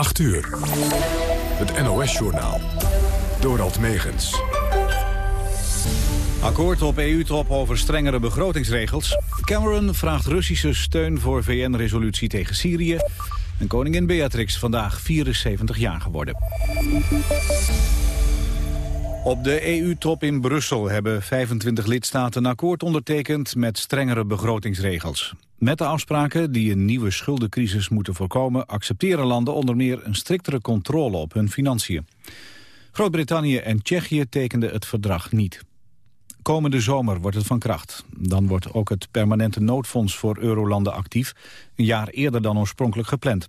8 uur. Het NOS-journaal. Dorald Megens. Akkoord op EU-top over strengere begrotingsregels. Cameron vraagt Russische steun voor VN-resolutie tegen Syrië. En koningin Beatrix vandaag 74 jaar geworden. Op de EU-top in Brussel hebben 25 lidstaten een akkoord ondertekend met strengere begrotingsregels. Met de afspraken die een nieuwe schuldencrisis moeten voorkomen... accepteren landen onder meer een striktere controle op hun financiën. Groot-Brittannië en Tsjechië tekenden het verdrag niet. Komende zomer wordt het van kracht. Dan wordt ook het permanente noodfonds voor eurolanden actief... een jaar eerder dan oorspronkelijk gepland.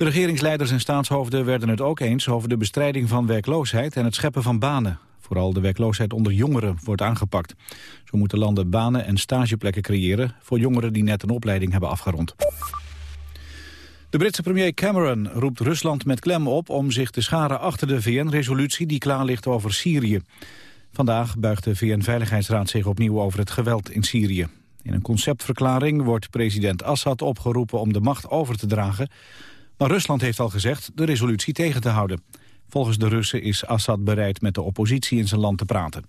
De regeringsleiders en staatshoofden werden het ook eens over de bestrijding van werkloosheid en het scheppen van banen. Vooral de werkloosheid onder jongeren wordt aangepakt. Zo moeten landen banen en stageplekken creëren voor jongeren die net een opleiding hebben afgerond. De Britse premier Cameron roept Rusland met klem op om zich te scharen achter de VN-resolutie die klaar ligt over Syrië. Vandaag buigt de VN-veiligheidsraad zich opnieuw over het geweld in Syrië. In een conceptverklaring wordt president Assad opgeroepen om de macht over te dragen maar Rusland heeft al gezegd de resolutie tegen te houden. Volgens de Russen is Assad bereid met de oppositie in zijn land te praten.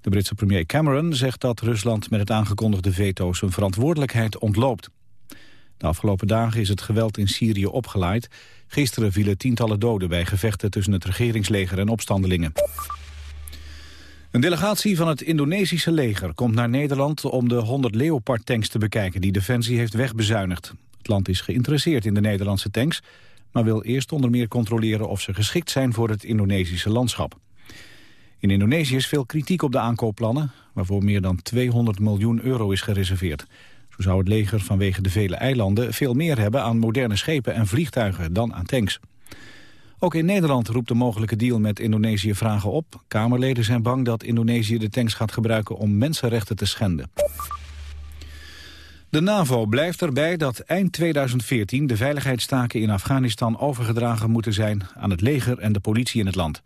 De Britse premier Cameron zegt dat Rusland met het aangekondigde veto zijn verantwoordelijkheid ontloopt. De afgelopen dagen is het geweld in Syrië opgeleid. Gisteren vielen tientallen doden bij gevechten tussen het regeringsleger en opstandelingen. Een delegatie van het Indonesische leger komt naar Nederland om de 100 Leopard-tanks te bekijken die Defensie heeft wegbezuinigd. Het land is geïnteresseerd in de Nederlandse tanks... maar wil eerst onder meer controleren of ze geschikt zijn voor het Indonesische landschap. In Indonesië is veel kritiek op de aankoopplannen... waarvoor meer dan 200 miljoen euro is gereserveerd. Zo zou het leger vanwege de vele eilanden veel meer hebben aan moderne schepen en vliegtuigen dan aan tanks. Ook in Nederland roept de mogelijke deal met Indonesië vragen op. Kamerleden zijn bang dat Indonesië de tanks gaat gebruiken om mensenrechten te schenden. De NAVO blijft erbij dat eind 2014 de veiligheidstaken in Afghanistan overgedragen moeten zijn aan het leger en de politie in het land.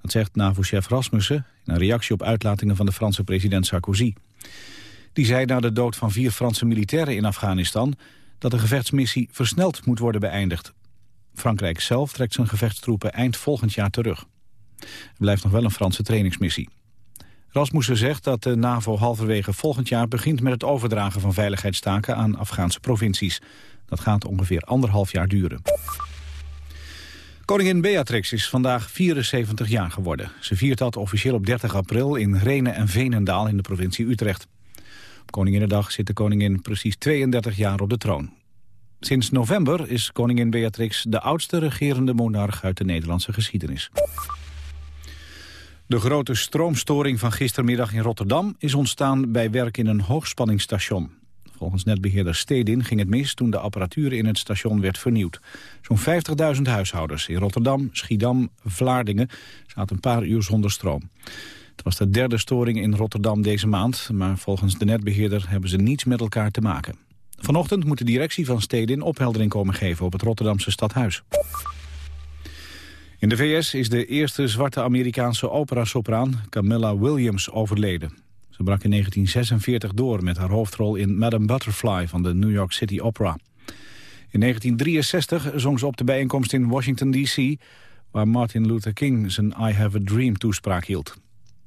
Dat zegt NAVO-chef Rasmussen in een reactie op uitlatingen van de Franse president Sarkozy. Die zei na de dood van vier Franse militairen in Afghanistan dat de gevechtsmissie versneld moet worden beëindigd. Frankrijk zelf trekt zijn gevechtstroepen eind volgend jaar terug. Er blijft nog wel een Franse trainingsmissie. Rasmussen zegt dat de NAVO halverwege volgend jaar begint met het overdragen van veiligheidstaken aan Afghaanse provincies. Dat gaat ongeveer anderhalf jaar duren. Koningin Beatrix is vandaag 74 jaar geworden. Ze viert dat officieel op 30 april in Renen en Veenendaal in de provincie Utrecht. Op Koninginnedag zit de koningin precies 32 jaar op de troon. Sinds november is koningin Beatrix de oudste regerende monarch uit de Nederlandse geschiedenis. De grote stroomstoring van gistermiddag in Rotterdam is ontstaan bij werk in een hoogspanningsstation. Volgens netbeheerder Stedin ging het mis toen de apparatuur in het station werd vernieuwd. Zo'n 50.000 huishoudens in Rotterdam, Schiedam, Vlaardingen zaten een paar uur zonder stroom. Het was de derde storing in Rotterdam deze maand, maar volgens de netbeheerder hebben ze niets met elkaar te maken. Vanochtend moet de directie van Stedin opheldering komen geven op het Rotterdamse stadhuis. In de VS is de eerste zwarte Amerikaanse opera-sopraan Camilla Williams overleden. Ze brak in 1946 door met haar hoofdrol in Madame Butterfly van de New York City Opera. In 1963 zong ze op de bijeenkomst in Washington D.C. waar Martin Luther King zijn I Have a Dream toespraak hield.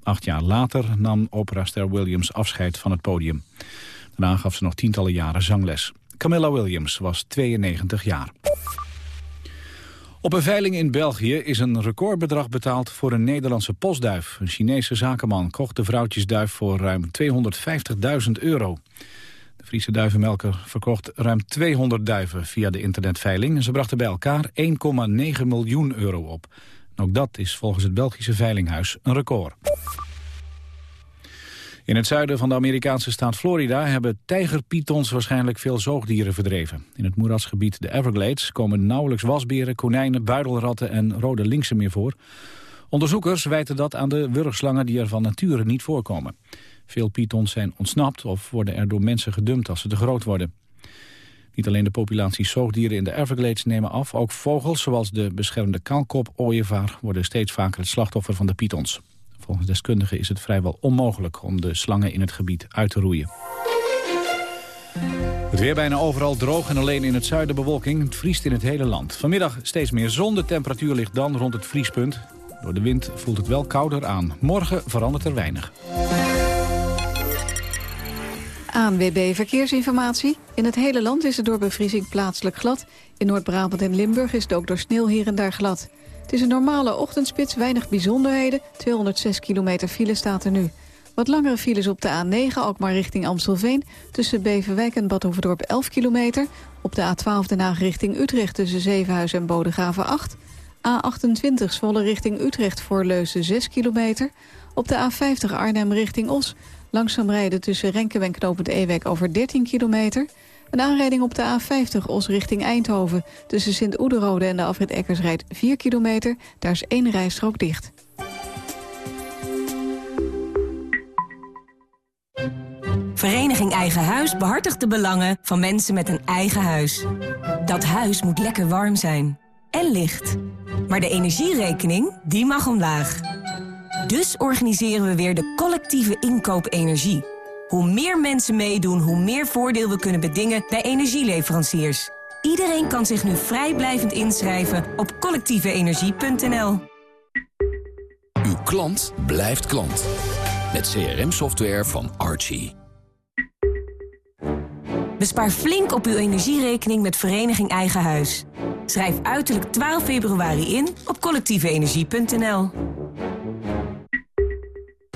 Acht jaar later nam operaster Williams afscheid van het podium. Daarna gaf ze nog tientallen jaren zangles. Camilla Williams was 92 jaar. Op een veiling in België is een recordbedrag betaald voor een Nederlandse postduif. Een Chinese zakenman kocht de vrouwtjesduif voor ruim 250.000 euro. De Friese duivenmelker verkocht ruim 200 duiven via de internetveiling... en ze brachten bij elkaar 1,9 miljoen euro op. ook dat is volgens het Belgische Veilinghuis een record. In het zuiden van de Amerikaanse staat Florida hebben tijgerpythons waarschijnlijk veel zoogdieren verdreven. In het moerasgebied de Everglades komen nauwelijks wasberen, konijnen, buidelratten en rode linksen meer voor. Onderzoekers wijten dat aan de wurgslangen die er van nature niet voorkomen. Veel pythons zijn ontsnapt of worden er door mensen gedumpt als ze te groot worden. Niet alleen de populatie zoogdieren in de Everglades nemen af, ook vogels zoals de beschermde kaalkop-ooievaar worden steeds vaker het slachtoffer van de pythons. Volgens deskundigen is het vrijwel onmogelijk om de slangen in het gebied uit te roeien. Het weer bijna overal droog en alleen in het zuiden bewolking. Het vriest in het hele land. Vanmiddag steeds meer zon. De temperatuur ligt dan rond het vriespunt. Door de wind voelt het wel kouder aan. Morgen verandert er weinig. ANWB Verkeersinformatie. In het hele land is het door bevriezing plaatselijk glad. In Noord-Brabant en Limburg is het ook door sneeuw hier en daar glad. Het is een normale ochtendspits, weinig bijzonderheden. 206 kilometer file staat er nu. Wat langere files op de A9, ook maar richting Amstelveen... tussen Beverwijk en Badhoevedorp 11 kilometer. Op de A12 Den Haag richting Utrecht tussen Zevenhuizen en Bodegraven 8. A28 Zwolle richting Utrecht voor Leuzen 6 kilometer. Op de A50 Arnhem richting Os. Langzaam rijden tussen Renkum en Knopend Ewek over 13 kilometer. Een aanrijding op de A50 Os richting Eindhoven. Tussen Sint-Oederode en de afrit Eckersrijd 4 kilometer. Daar is één rijstrook dicht. Vereniging Eigen Huis behartigt de belangen van mensen met een eigen huis. Dat huis moet lekker warm zijn. En licht. Maar de energierekening, die mag omlaag. Dus organiseren we weer de collectieve inkoop energie. Hoe meer mensen meedoen, hoe meer voordeel we kunnen bedingen bij energieleveranciers. Iedereen kan zich nu vrijblijvend inschrijven op collectieveenergie.nl. Uw klant blijft klant. Met CRM-software van Archie. Bespaar flink op uw energierekening met Vereniging Eigen Huis. Schrijf uiterlijk 12 februari in op collectieveenergie.nl.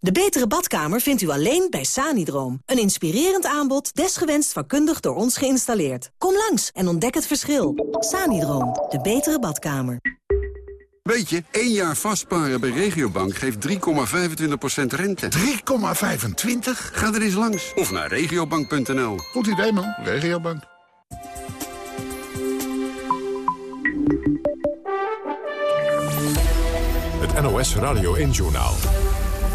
De betere badkamer vindt u alleen bij Sanidroom. Een inspirerend aanbod, desgewenst vakkundig door ons geïnstalleerd. Kom langs en ontdek het verschil. Sanidroom, de betere badkamer. Weet je, één jaar vastparen bij Regiobank geeft 3,25% rente. 3,25? Ga er eens langs. Of naar regiobank.nl. Goed idee, man. Regiobank. Het NOS Radio 1-journaal.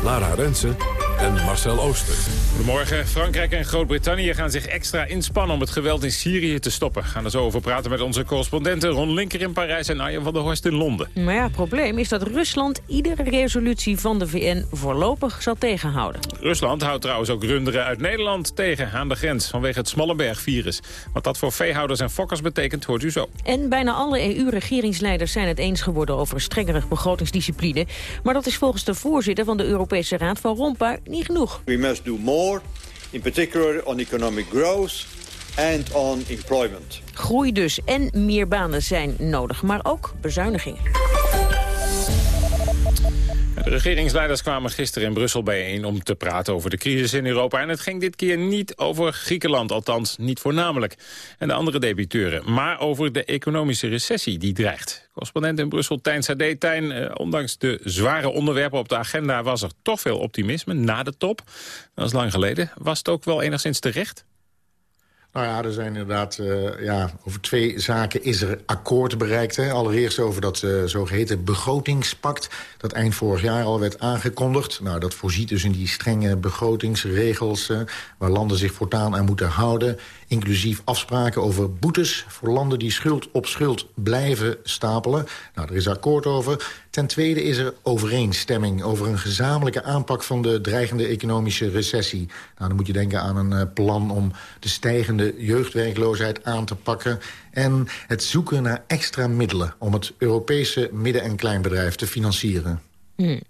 Lara Rensen en Marcel Ooster. Goedemorgen. Frankrijk en Groot-Brittannië gaan zich extra inspannen om het geweld in Syrië te stoppen. We gaan er zo over praten met onze correspondenten Ron Linker in Parijs en Arjen van der Horst in Londen. Maar ja, het probleem is dat Rusland iedere resolutie van de VN voorlopig zal tegenhouden. Rusland houdt trouwens ook runderen uit Nederland tegen aan de grens vanwege het Smallenberg-virus. Wat dat voor veehouders en fokkers betekent, hoort u zo. En bijna alle EU-regeringsleiders zijn het eens geworden over strengere begrotingsdiscipline. Maar dat is volgens de voorzitter van de Europese Raad van Rompuy niet genoeg. We must do more, in particular on economic growth and on employment. Groei dus en meer banen zijn nodig, maar ook bezuinigingen. De regeringsleiders kwamen gisteren in Brussel bijeen om te praten over de crisis in Europa. En het ging dit keer niet over Griekenland, althans niet voornamelijk. En de andere debiteuren, maar over de economische recessie die dreigt. Correspondent in Brussel, Tijn Sade. Tijn, eh, ondanks de zware onderwerpen op de agenda was er toch veel optimisme na de top. Dat is lang geleden. Was het ook wel enigszins terecht? Nou ja, er zijn inderdaad, uh, ja, over twee zaken is er akkoord bereikt. Hè. Allereerst over dat uh, zogeheten begrotingspact... dat eind vorig jaar al werd aangekondigd. Nou, dat voorziet dus in die strenge begrotingsregels... Uh, waar landen zich voortaan aan moeten houden. Inclusief afspraken over boetes voor landen die schuld op schuld blijven stapelen. Nou, er is akkoord over. Ten tweede is er overeenstemming over een gezamenlijke aanpak... van de dreigende economische recessie. Nou, dan moet je denken aan een plan om de stijgende jeugdwerkloosheid aan te pakken... en het zoeken naar extra middelen om het Europese midden- en kleinbedrijf te financieren. Hmm.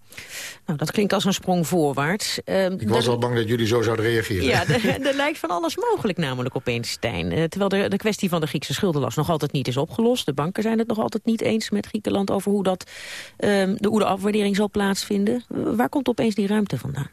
Nou, dat klinkt als een sprong voorwaarts. Uh, Ik was al bang dat jullie zo zouden reageren. Ja, er lijkt van alles mogelijk namelijk opeens, Stijn. Uh, terwijl de, de kwestie van de Griekse schuldenlast nog altijd niet is opgelost. De banken zijn het nog altijd niet eens met Griekenland... over hoe, dat, uh, de, hoe de afwaardering zal plaatsvinden. waar komt opeens die ruimte vandaan?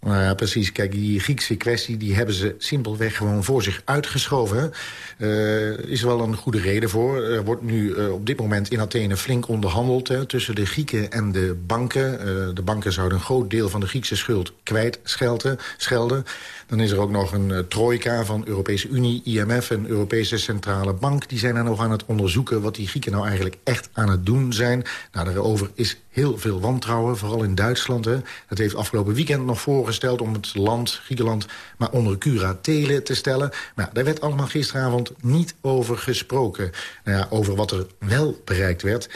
Nou ja, precies. Kijk, die Griekse kwestie die hebben ze simpelweg gewoon voor zich uitgeschoven. Uh, is wel een goede reden voor. Er wordt nu uh, op dit moment in Athene flink onderhandeld... Hè, tussen de Grieken en de banken. Uh, de banken zouden een groot deel van de Griekse schuld kwijtschelden. Schelden. Dan is er ook nog een trojka van Europese Unie, IMF en Europese Centrale Bank. Die zijn er nog aan het onderzoeken wat die Grieken nou eigenlijk echt aan het doen zijn. Nou, daarover is heel veel wantrouwen, vooral in Duitsland. Hè. Dat heeft afgelopen weekend nog voorgesteld om het land, Griekenland... maar onder curatele te stellen. Maar daar werd allemaal gisteravond niet over gesproken. Nou ja, over wat er wel bereikt werd...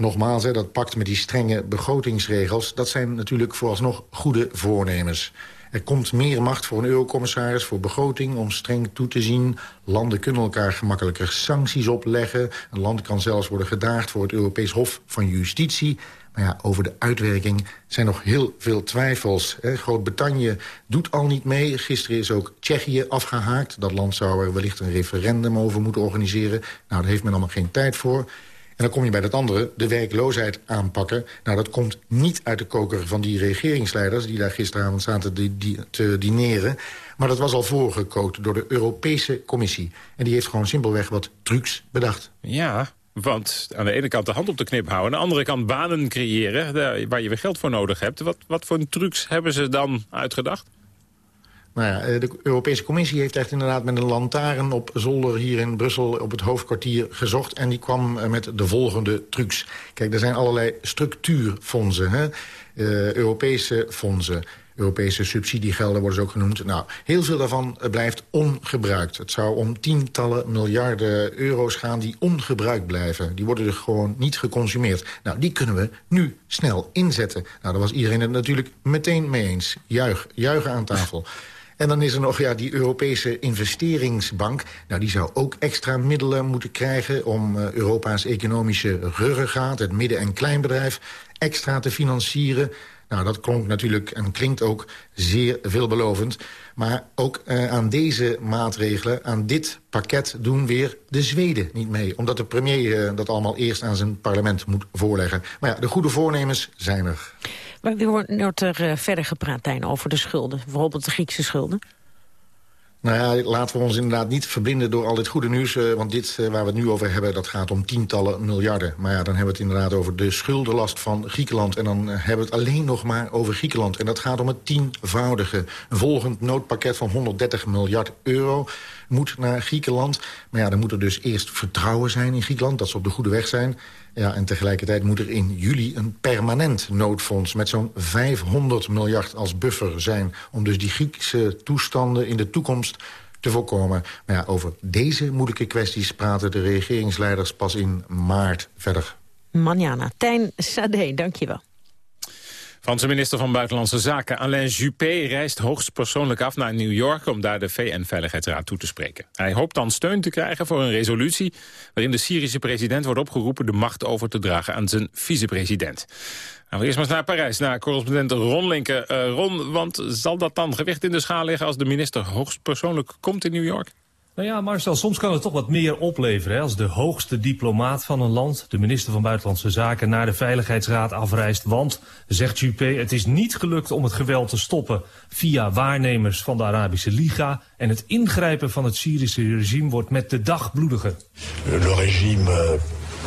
Nogmaals, hè, dat pakt met die strenge begrotingsregels... dat zijn natuurlijk vooralsnog goede voornemens. Er komt meer macht voor een eurocommissaris voor begroting... om streng toe te zien. Landen kunnen elkaar gemakkelijker sancties opleggen. Een land kan zelfs worden gedaagd voor het Europees Hof van Justitie. Maar ja, over de uitwerking zijn nog heel veel twijfels. Groot-Brittannië doet al niet mee. Gisteren is ook Tsjechië afgehaakt. Dat land zou er wellicht een referendum over moeten organiseren. Nou, daar heeft men allemaal geen tijd voor. En dan kom je bij dat andere, de werkloosheid aanpakken. Nou, dat komt niet uit de koker van die regeringsleiders... die daar gisteravond zaten te, te dineren. Maar dat was al voorgekookt door de Europese Commissie. En die heeft gewoon simpelweg wat trucs bedacht. Ja, want aan de ene kant de hand op de knip houden... aan de andere kant banen creëren waar je weer geld voor nodig hebt. Wat, wat voor trucs hebben ze dan uitgedacht? Nou ja, eh, de Europese Commissie heeft echt inderdaad met een lantaarn op zolder hier in Brussel op het hoofdkwartier gezocht. En die kwam eh, met de volgende trucs. Kijk, er zijn allerlei structuurfondsen, hè? Uh, Europese fondsen. Europese subsidiegelden worden ze ook genoemd. Nou, heel veel daarvan blijft ongebruikt. Het zou om tientallen miljarden euro's gaan die ongebruikt blijven. Die worden er gewoon niet geconsumeerd. Nou, die kunnen we nu snel inzetten. Nou, daar was iedereen het natuurlijk meteen mee eens. Juich, juichen aan tafel. En dan is er nog ja, die Europese investeringsbank. Nou, die zou ook extra middelen moeten krijgen... om uh, Europa's economische ruggengraat, het midden- en kleinbedrijf... extra te financieren. Nou, dat klonk natuurlijk en klinkt ook zeer veelbelovend. Maar ook uh, aan deze maatregelen, aan dit pakket... doen weer de Zweden niet mee. Omdat de premier uh, dat allemaal eerst aan zijn parlement moet voorleggen. Maar ja, de goede voornemens zijn er. Maar wordt er uh, verder gepraat, Tijn, over de schulden? Bijvoorbeeld de Griekse schulden? Nou ja, laten we ons inderdaad niet verblinden door al dit goede nieuws. Uh, want dit uh, waar we het nu over hebben, dat gaat om tientallen miljarden. Maar ja, dan hebben we het inderdaad over de schuldenlast van Griekenland. En dan hebben we het alleen nog maar over Griekenland. En dat gaat om het tienvoudige. Een volgend noodpakket van 130 miljard euro moet naar Griekenland. Maar ja, dan moet er dus eerst vertrouwen zijn in Griekenland... dat ze op de goede weg zijn. Ja, en tegelijkertijd moet er in juli een permanent noodfonds... met zo'n 500 miljard als buffer zijn... om dus die Griekse toestanden in de toekomst te voorkomen. Maar ja, over deze moeilijke kwesties praten de regeringsleiders pas in maart verder. Manjana, Tijn Sade, dankjewel. Franse minister van Buitenlandse Zaken Alain Juppé reist hoogstpersoonlijk af naar New York om daar de VN-veiligheidsraad toe te spreken. Hij hoopt dan steun te krijgen voor een resolutie waarin de Syrische president wordt opgeroepen de macht over te dragen aan zijn vicepresident. Nou, eerst maar eens naar Parijs, naar correspondent Ron Linken. Uh, Ron, want zal dat dan gewicht in de schaal liggen als de minister hoogstpersoonlijk komt in New York? Nou ja, Marcel, soms kan het toch wat meer opleveren. Hè? Als de hoogste diplomaat van een land, de minister van Buitenlandse Zaken, naar de Veiligheidsraad afreist. Want, zegt Juppé, het is niet gelukt om het geweld te stoppen via waarnemers van de Arabische Liga. En het ingrijpen van het Syrische regime wordt met de dag bloediger. Le regime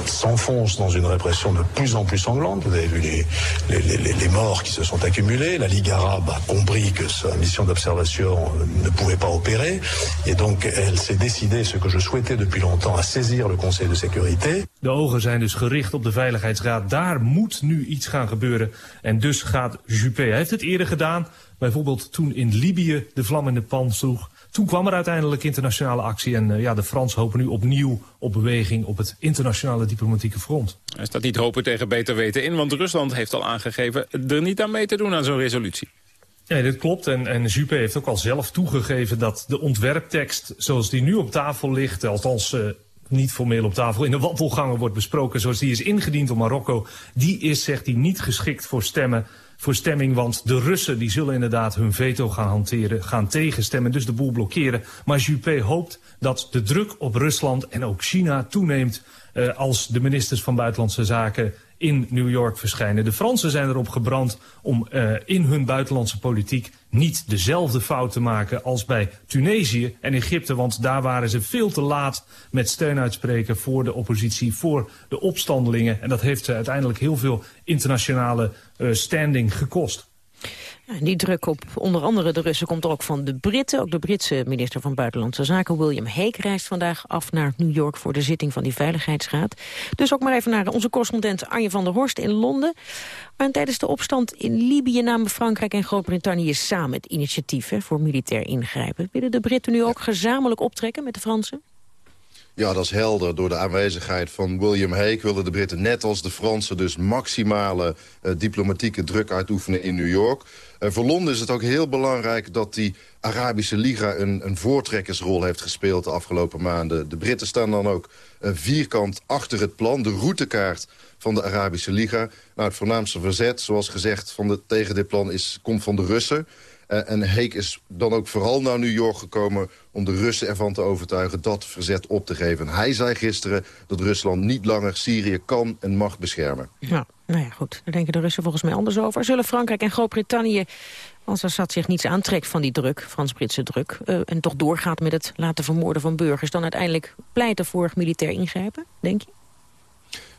s'enfonce dans une répression de plus en plus sanglante. Vous avez vu les, les, les, les, morts qui se sont accumulés. La Ligue arabe a compris que sa mission d'observation ne pouvait pas opérer. Et donc elle s'est décidée, ce que je souhaitais depuis longtemps, à saisir le Conseil de sécurité. De ogen zijn dus gericht op de Veiligheidsraad. Daar moet nu iets gaan gebeuren. En dus gaat Juppé. Hij heeft het eerder gedaan. Bijvoorbeeld toen in Libië de vlam in de pan sloeg. Toen kwam er uiteindelijk internationale actie en uh, ja, de Fransen hopen nu opnieuw op beweging op het internationale diplomatieke front. Is dat niet hopen tegen beter weten in, want Rusland heeft al aangegeven er niet aan mee te doen aan zo'n resolutie. Ja, dit klopt. En, en Juppé heeft ook al zelf toegegeven dat de ontwerptekst zoals die nu op tafel ligt, althans uh, niet formeel op tafel, in de wandelgangen wordt besproken zoals die is ingediend door Marokko, die is, zegt hij, niet geschikt voor stemmen voor stemming. Want de Russen die zullen inderdaad hun veto gaan hanteren, gaan tegenstemmen, dus de boel blokkeren. Maar Juppé hoopt dat de druk op Rusland en ook China toeneemt uh, als de ministers van Buitenlandse Zaken in New York verschijnen. De Fransen zijn erop gebrand om uh, in hun buitenlandse politiek niet dezelfde fout te maken als bij Tunesië en Egypte. Want daar waren ze veel te laat met steun uitspreken voor de oppositie, voor de opstandelingen. En dat heeft ze uiteindelijk heel veel internationale standing gekost. Ja, die druk op onder andere de Russen komt ook van de Britten. Ook de Britse minister van Buitenlandse Zaken William Hague reist vandaag af naar New York voor de zitting van die Veiligheidsraad. Dus ook maar even naar onze correspondent Arjen van der Horst in Londen. En tijdens de opstand in Libië namen Frankrijk en Groot-Brittannië samen het initiatief voor militair ingrijpen. Willen de Britten nu ook gezamenlijk optrekken met de Fransen? Ja, dat is helder. Door de aanwezigheid van William Hague wilden de Britten net als de Fransen... dus maximale uh, diplomatieke druk uitoefenen in New York. Uh, voor Londen is het ook heel belangrijk dat die Arabische Liga... een, een voortrekkersrol heeft gespeeld de afgelopen maanden. De Britten staan dan ook uh, vierkant achter het plan, de routekaart van de Arabische Liga. Nou, het voornaamste verzet, zoals gezegd, van de, tegen dit plan is, komt van de Russen... Uh, en Heek is dan ook vooral naar New York gekomen om de Russen ervan te overtuigen dat verzet op te geven. Hij zei gisteren dat Rusland niet langer Syrië kan en mag beschermen. Ja, nou ja, goed. Daar denken de Russen volgens mij anders over. Zullen Frankrijk en Groot-Brittannië, als Assad zich niets aantrekt van die druk, Frans-Britse druk, uh, en toch doorgaat met het laten vermoorden van burgers, dan uiteindelijk pleiten voor militair ingrijpen, denk je?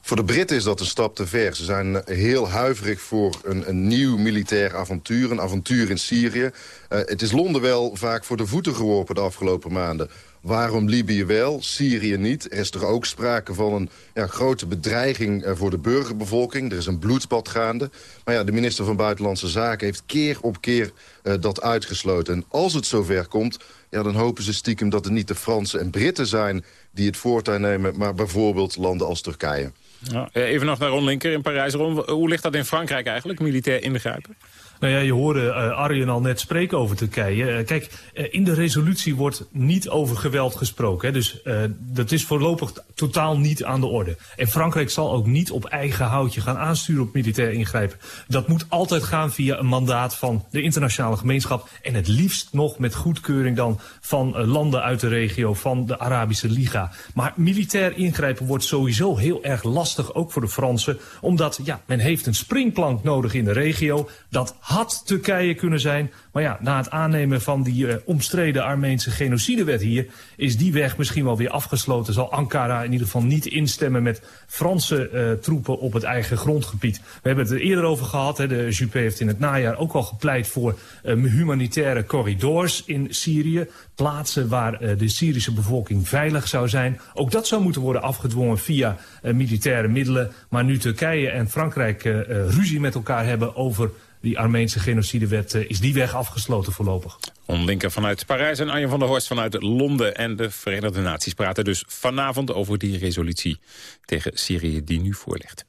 Voor de Britten is dat een stap te ver. Ze zijn heel huiverig voor een, een nieuw militair avontuur, een avontuur in Syrië. Uh, het is Londen wel vaak voor de voeten geworpen de afgelopen maanden. Waarom Libië wel, Syrië niet? Er is toch ook sprake van een grote bedreiging uh, voor de burgerbevolking. Er is een bloedbad gaande. Maar ja, de minister van Buitenlandse Zaken heeft keer op keer uh, dat uitgesloten. En als het zover komt, ja, dan hopen ze stiekem dat het niet de Fransen en Britten zijn... die het voortuin nemen, maar bijvoorbeeld landen als Turkije. Ja, even nog naar Ron Linker in Parijs. Hoe ligt dat in Frankrijk eigenlijk, militair ingrijpen? Nou ja, je hoorde uh, Arjen al net spreken over Turkije. Uh, kijk, uh, in de resolutie wordt niet over geweld gesproken. Hè, dus dat is voorlopig totaal niet aan de orde. En Frankrijk zal ook niet op eigen houtje gaan aansturen op militair ingrijpen. Dat moet altijd gaan via een mandaat van de internationale gemeenschap. En het liefst nog met goedkeuring dan van landen uit de regio, van de Arabische Liga. Maar militair ingrijpen wordt sowieso heel erg lastig, ook voor de Fransen. Omdat ja, men heeft een springplank nodig in de regio. Dat had Turkije kunnen zijn. Maar ja, na het aannemen van die uh, omstreden Armeense genocidewet hier... is die weg misschien wel weer afgesloten. Zal Ankara in ieder geval niet instemmen met Franse uh, troepen op het eigen grondgebied. We hebben het er eerder over gehad. Hè. De Juppé heeft in het najaar ook al gepleit voor uh, humanitaire corridors in Syrië. Plaatsen waar de Syrische bevolking veilig zou zijn. Ook dat zou moeten worden afgedwongen via militaire middelen. Maar nu Turkije en Frankrijk ruzie met elkaar hebben over die Armeense genocidewet is die weg afgesloten voorlopig. Onlinker vanuit Parijs en Arjen van der Horst vanuit Londen. En de Verenigde Naties praten dus vanavond over die resolutie tegen Syrië die nu voor ligt.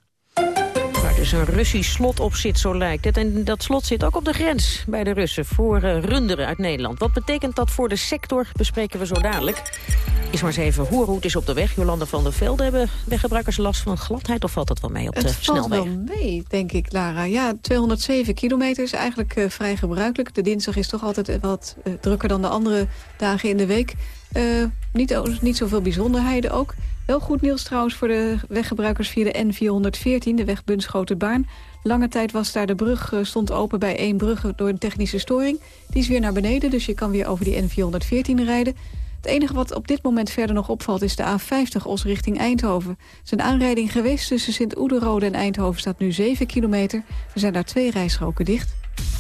Dus een Russisch slot op zit, zo lijkt het. En dat slot zit ook op de grens bij de Russen voor uh, runderen uit Nederland. Wat betekent dat voor de sector, bespreken we zo dadelijk. Is maar eens even horen hoe het is op de weg. Jolanda van der Velde, hebben weggebruikers last van gladheid... of valt dat wel mee op de snelweg? Het valt wel mee, denk ik, Lara. Ja, 207 kilometer is eigenlijk uh, vrij gebruikelijk. De dinsdag is toch altijd wat uh, drukker dan de andere dagen in de week. Niet, niet zoveel bijzonderheden ook. Wel goed nieuws trouwens voor de weggebruikers via de N414, de weg Bunschoten-Baan. Lange tijd was daar de brug, stond open bij één brug door een technische storing. Die is weer naar beneden, dus je kan weer over die N414 rijden. Het enige wat op dit moment verder nog opvalt is de A50 Os richting Eindhoven. Is een aanrijding geweest tussen Sint-Oederode en Eindhoven staat nu 7 kilometer. Er zijn daar twee rijstroken dicht.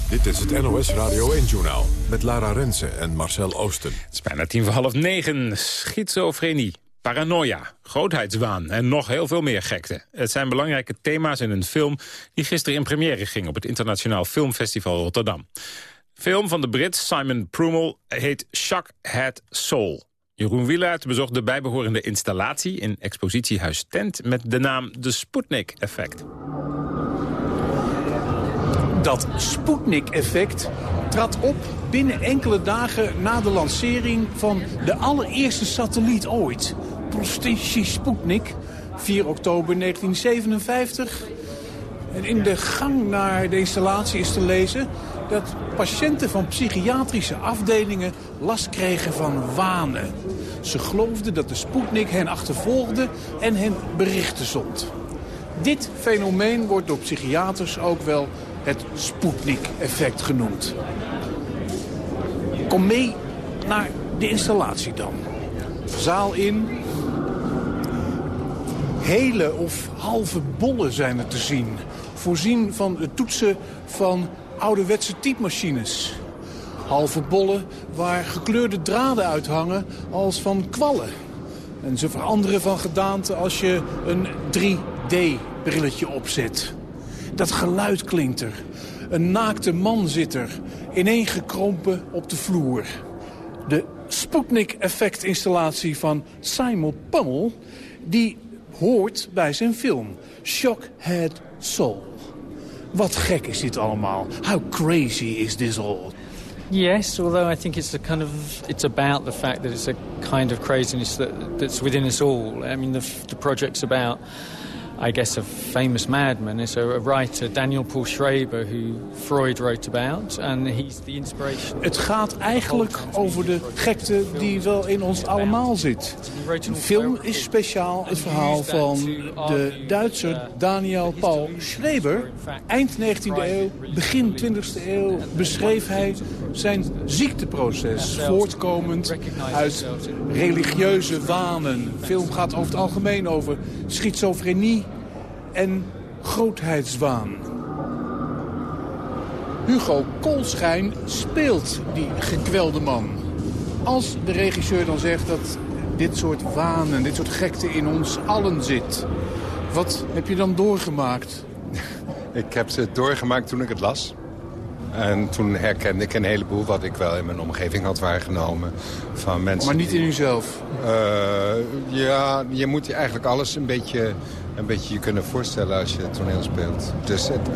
Dit is het NOS Radio 1-journaal met Lara Rensen en Marcel Oosten. Het is bijna tien voor half negen. Schizofrenie, paranoia, grootheidswaan en nog heel veel meer gekte. Het zijn belangrijke thema's in een film die gisteren in première ging... op het Internationaal Filmfestival Rotterdam. Film van de Brit Simon Prumel heet Shock Head Soul. Jeroen Wielaert bezocht de bijbehorende installatie in expositiehuis Tent... met de naam de Sputnik-effect. Dat Sputnik-effect trad op binnen enkele dagen na de lancering van de allereerste satelliet ooit. Prostici Sputnik, 4 oktober 1957. En in de gang naar de installatie is te lezen dat patiënten van psychiatrische afdelingen last kregen van wanen. Ze geloofden dat de Sputnik hen achtervolgde en hen berichten zond. Dit fenomeen wordt door psychiaters ook wel het Sputnik-effect genoemd. Kom mee naar de installatie dan. Zaal in. Hele of halve bollen zijn er te zien. Voorzien van het toetsen van ouderwetse typemachines. Halve bollen waar gekleurde draden uithangen als van kwallen. En ze veranderen van gedaante als je een 3D-brilletje opzet. Dat geluid klinkt er. Een naakte man zit er, ineengekrompen op de vloer. De Sputnik-effect-installatie van Simon Pummel... die hoort bij zijn film Shockhead Soul. Wat gek is dit allemaal. How crazy is this all? Yes, although I think it's a kind of it's about the fact that it's a kind of craziness that that's within us all. I mean, the the project's about I guess, a famous madman is a, writer, Daniel Paul Schreiber, who Freud wrote about. And he's the inspiration. Het gaat eigenlijk over de gekte die wel in ons allemaal zit. De film is speciaal het verhaal van de Duitser Daniel Paul Schreiber. Eind 19e eeuw, begin 20e eeuw beschreef hij zijn ziekteproces. Voortkomend uit religieuze wanen. De film gaat over het algemeen over schizofrenie en grootheidswaan. Hugo Koolschijn speelt die gekwelde man. Als de regisseur dan zegt dat dit soort wanen, dit soort gekte in ons allen zit... wat heb je dan doorgemaakt? Ik heb ze doorgemaakt toen ik het las. En toen herkende ik een heleboel wat ik wel in mijn omgeving had waargenomen. Van mensen maar niet in uzelf? Uh, ja, je moet eigenlijk alles een beetje een beetje je kunnen voorstellen als je toneel speelt. Dus het, uh,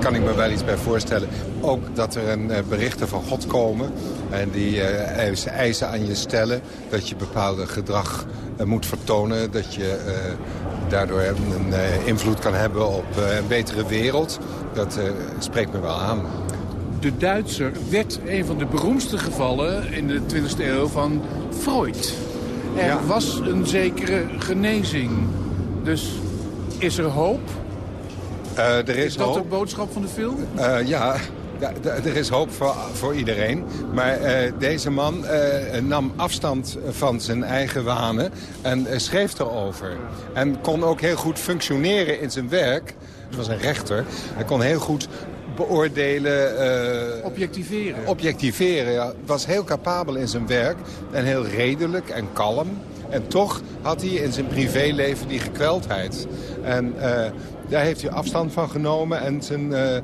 kan ik me wel iets bij voorstellen. Ook dat er een uh, berichten van God komen en die uh, eisen aan je stellen. Dat je bepaalde gedrag moet vertonen. Dat je daardoor een invloed kan hebben op een betere wereld. Dat spreekt me wel aan. De Duitser werd een van de beroemdste gevallen in de 20e eeuw van Freud. Er ja. was een zekere genezing. Dus is er hoop? Uh, er is, is dat hoop. de boodschap van de film? Uh, ja, er is hoop voor, voor iedereen. Maar uh, deze man nam afstand van zijn eigen wanen en schreef erover. En kon ook heel goed functioneren in zijn werk. Hij was een rechter. Hij kon heel goed beoordelen... objectiveren. Objectiveren, ja. Was heel capabel in zijn werk en heel redelijk en kalm. En toch had hij in zijn privéleven die gekweldheid. En uh, daar heeft hij afstand van genomen en zijn, uh, uh,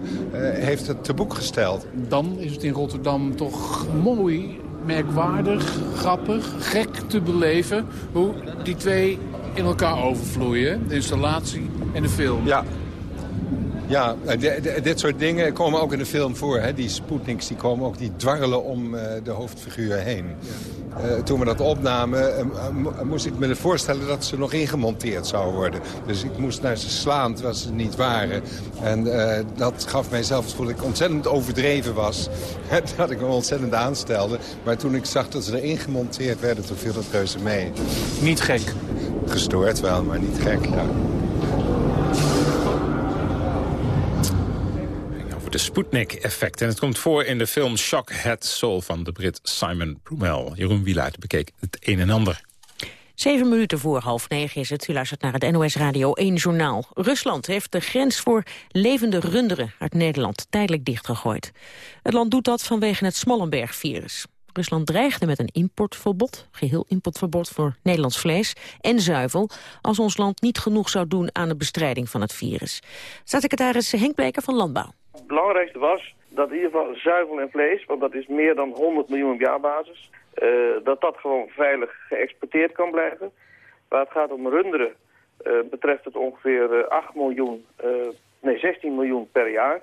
heeft het te boek gesteld. Dan is het in Rotterdam toch mooi, merkwaardig, grappig, gek te beleven... hoe die twee in elkaar overvloeien, de installatie en de film. Ja, ja, dit soort dingen komen ook in de film voor. Hè? Die Sputniks die komen ook, die dwarrelen om uh, de hoofdfiguur heen. Uh, toen we dat opnamen, uh, moest ik me voorstellen dat ze nog ingemonteerd zou worden. Dus ik moest naar ze slaan terwijl ze niet waren. En dat gaf mijzelf het gevoel dat ik ontzettend overdreven was. dat ik me ontzettend aanstelde. Maar toen ik zag dat ze erin gemonteerd werden, toen viel dat reuze mee. Niet gek? Gestoord wel, maar niet gek, ja. De Sputnik-effect. En het komt voor in de film Shockhead Soul van de Brit Simon Brumel. Jeroen Wielaert bekeek het een en ander. Zeven minuten voor half negen is het. U luistert naar het NOS Radio 1 Journaal. Rusland heeft de grens voor levende runderen uit Nederland tijdelijk dichtgegooid. Het land doet dat vanwege het Smallenberg-virus. Rusland dreigde met een importverbod, geheel importverbod voor Nederlands vlees en zuivel, als ons land niet genoeg zou doen aan de bestrijding van het virus. Staatssecretaris Henk Bleker van Landbouw. Het belangrijkste was dat in ieder geval zuivel en vlees, want dat is meer dan 100 miljoen op jaarbasis, uh, dat dat gewoon veilig geëxporteerd kan blijven. Waar het gaat om runderen uh, betreft het ongeveer 8 miljoen, uh, nee 16 miljoen per jaar.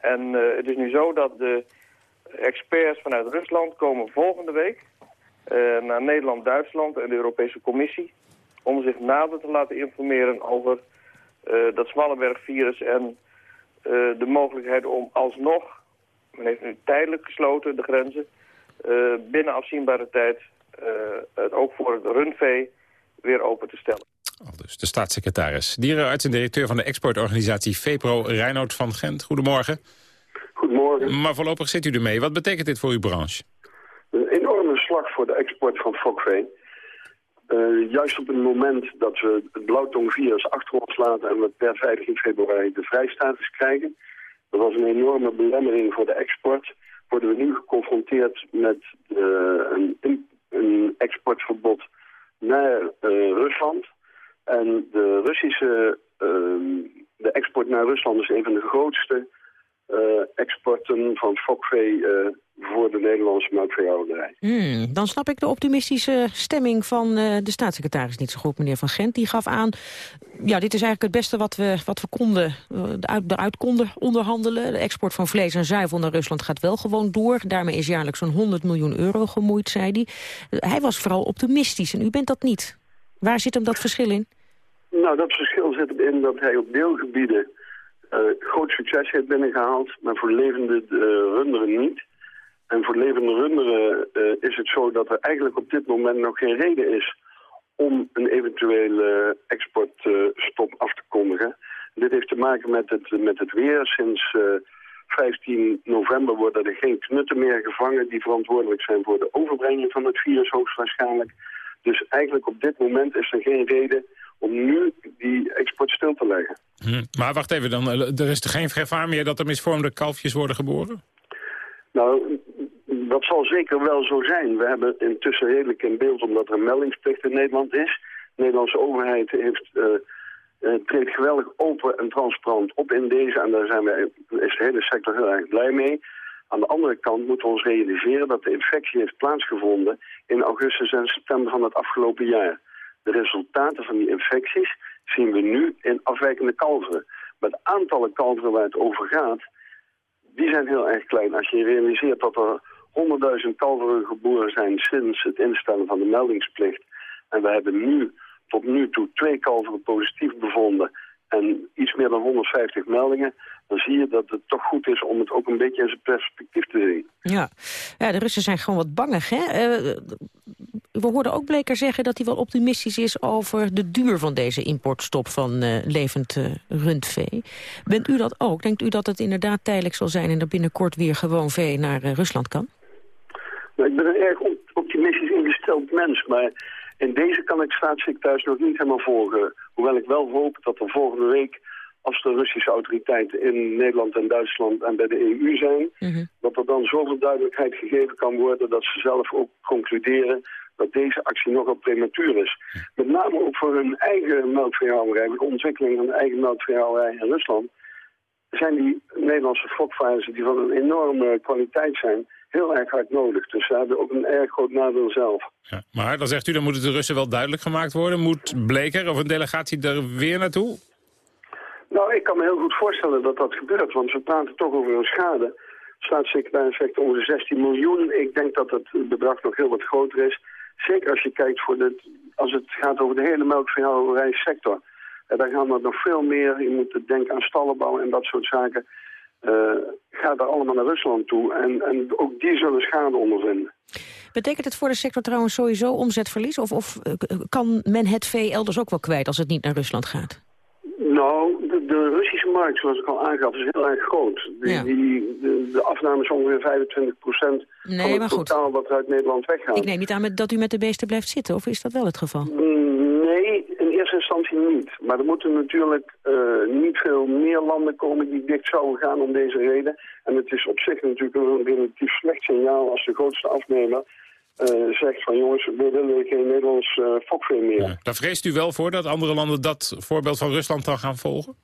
En het is nu zo dat de experts vanuit Rusland komen volgende week naar Nederland, Duitsland en de Europese Commissie om zich nader te laten informeren over dat Smallenberg-virus en uh, de mogelijkheid om alsnog, men heeft nu tijdelijk gesloten de grenzen, uh, binnen afzienbare tijd uh, het ook voor het rundvee weer open te stellen. Al dus de staatssecretaris, dierenarts en directeur van de exportorganisatie VEPRO, Reinoud van Gent. Goedemorgen. Goedemorgen. Maar voorlopig zit u ermee. Wat betekent dit voor uw branche? Een enorme slag voor de export van fokvee. Uh, juist op het moment dat we het blauwtongvirus achter ons laten... en we per 15 februari de vrijstatus krijgen... Dat was een enorme belemmering voor de export. Worden we nu geconfronteerd met een, een, exportverbod naar Rusland. En de Russische ehm, de export naar Rusland is een van de grootste exporten van fokvee voor de Nederlandse melkveehouderij. Hmm, dan snap ik de optimistische stemming van uh, de staatssecretaris niet zo goed, meneer Van Gent. Die gaf aan, ja, dit is eigenlijk het beste wat we, wat we konden, uh, eruit konden onderhandelen. De export van vlees en zuivel naar Rusland gaat wel gewoon door. Daarmee is jaarlijks zo'n 100 miljoen euro gemoeid, zei hij. Uh, hij was vooral optimistisch en u bent dat niet. Waar zit hem dat verschil in? Nou, dat verschil zit in dat hij op deelgebieden groot succes heeft binnengehaald, maar voor levende runderen niet. En voor levende runderen uh, is het zo dat er eigenlijk op dit moment nog geen reden is om een eventuele exportstop af te kondigen. Dit heeft te maken met het, met het weer. Sinds uh, eh, 15 november worden er geen knutten meer gevangen die verantwoordelijk zijn voor de overbrenging van het virus hoogstwaarschijnlijk. Dus eigenlijk op dit moment is er geen reden om nu die export stil te leggen. Hm. Maar wacht even, dan, eh, er is er geen gevaar meer dat er misvormde kalfjes worden geboren? Nou, dat zal zeker wel zo zijn. We hebben intussen redelijk in beeld omdat er een meldingsplicht in Nederland is. De Nederlandse overheid heeft, uh, uh, treedt geweldig open en transparant op in deze. En daar zijn wij, is de hele sector heel erg blij mee. Aan de andere kant moeten we ons realiseren dat de infectie heeft plaatsgevonden in augustus en september van het afgelopen jaar. De resultaten van die infecties zien we nu in afwijkende kalveren. Maar de aantallen kalveren waar het over gaat, die zijn heel erg klein. Als je realiseert dat er 100.000 kalveren geboren zijn sinds het instellen van de meldingsplicht. En we hebben nu tot nu toe twee kalveren positief bevonden en iets meer dan 150 meldingen, dan zie je dat het toch goed is om het ook een beetje in zijn perspectief te zien. Ja, ja de Russen zijn gewoon wat bangig. Hè? Uh, we hoorden ook Bleker zeggen dat hij wel optimistisch is over de duur van deze importstop van uh, levend uh, rundvee. Bent u dat ook? Denkt u dat het inderdaad tijdelijk zal zijn en er binnenkort weer gewoon vee naar Rusland kan? Nou, ik ben een erg optimistisch ingesteld mens, maar in deze kan ik staatssecretaris nog niet helemaal volgen. Hoewel ik wel hoop dat er volgende week, als de Russische autoriteiten in Nederland en Duitsland en bij de EU zijn, mhm. dat er dan zoveel duidelijkheid gegeven kan worden dat ze zelf ook concluderen dat deze actie nogal prematuur is. Met name ook voor hun eigen melkveehouderij, de ontwikkeling van de eigen melkveehouderij in Rusland, zijn die Nederlandse fokvazen die van een enorme kwaliteit zijn, heel erg hard nodig. Dus ze hebben ook een erg groot nadeel zelf. Ja, maar dan zegt u, dan moeten de Russen wel duidelijk gemaakt worden. Moet Bleker of een delegatie er weer naartoe? Nou, ik kan me heel goed voorstellen dat dat gebeurt, want we praten toch over een schade. Staatssecretaris zegt ongeveer 16 miljoen. Ik denk dat het bedrag nog heel wat groter is. Zeker als je kijkt voor de, als het gaat over de hele melkveehouderijsector. En daar gaan we nog veel meer. Je moet denken aan stallenbouw en dat soort zaken uh, gaat er allemaal naar Rusland toe. En, en ook die zullen schade ondervinden. Betekent het voor de sector trouwens sowieso omzetverlies? Of, of eh, kan men het vee elders ook wel kwijt als het niet naar Rusland gaat? Nou, de, de Russische markt, zoals ik al aangaf, is heel erg groot. Die, die de, de, afname is ongeveer 25 procent van het totaal wat uit Nederland weggaat. Ik neem niet aan dat u met de beesten blijft zitten, of is dat wel het geval? Mm, nee, in eerste instantie niet. Maar er moeten natuurlijk uh, niet veel meer landen komen die dicht zouden gaan om deze reden. En het is op zich natuurlijk een relatief slecht signaal als de grootste afnemer uh, zegt van jongens, we willen geen Nederlands uh, meer. Ja, daar vreest u wel voor dat andere landen dat voorbeeld van Rusland dan gaan volgen?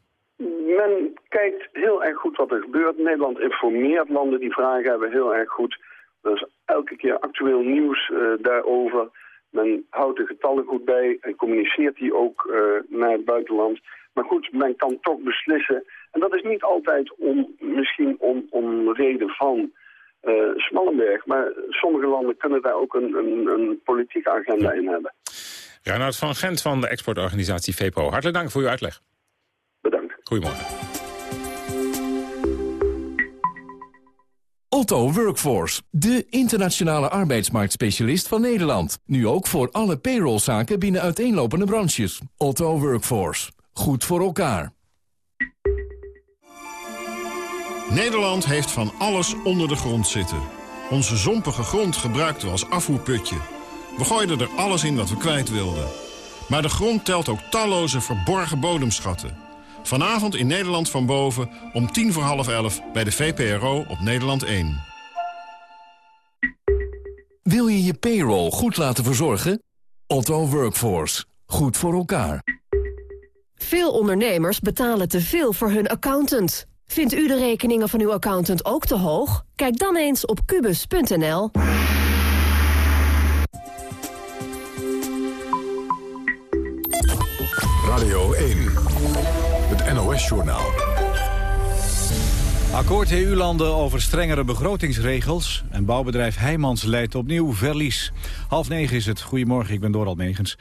Men kijkt heel erg goed wat er gebeurt. Nederland informeert landen die vragen hebben heel erg goed. Er is elke keer actueel nieuws uh, daarover. Men houdt de getallen goed bij en communiceert die ook naar het buitenland. Maar goed, men kan toch beslissen. En dat is niet altijd om, misschien om, om reden van Smallenberg. Maar sommige landen kunnen daar ook een, een, een politieke agenda in hebben. Reinhard van Gent van de exportorganisatie VPO. Hartelijk dank voor uw uitleg. Bedankt. Goedemorgen. Otto Workforce, de internationale arbeidsmarktspecialist van Nederland. Nu ook voor alle payrollzaken binnen uiteenlopende branches. Otto Workforce. Goed voor elkaar. Nederland heeft van alles onder de grond zitten. Onze zompige grond gebruikten we als afvoerputje. We gooiden er alles in wat we kwijt wilden. Maar de grond telt ook talloze verborgen bodemschatten. Vanavond in Nederland van boven om tien voor half elf bij de VPRO op Nederland 1. Wil je je payroll goed laten verzorgen? Otto Workforce. Goed voor elkaar. Veel ondernemers betalen te veel voor hun accountant. Vindt u de rekeningen van uw accountant ook te hoog? Kijk dan eens op kubus.nl. Radio 1. Het NOS-journaal. Akkoord EU-landen over strengere begrotingsregels... en bouwbedrijf Heijmans leidt opnieuw verlies. Half negen is het. Goedemorgen, ik ben Doral Megens.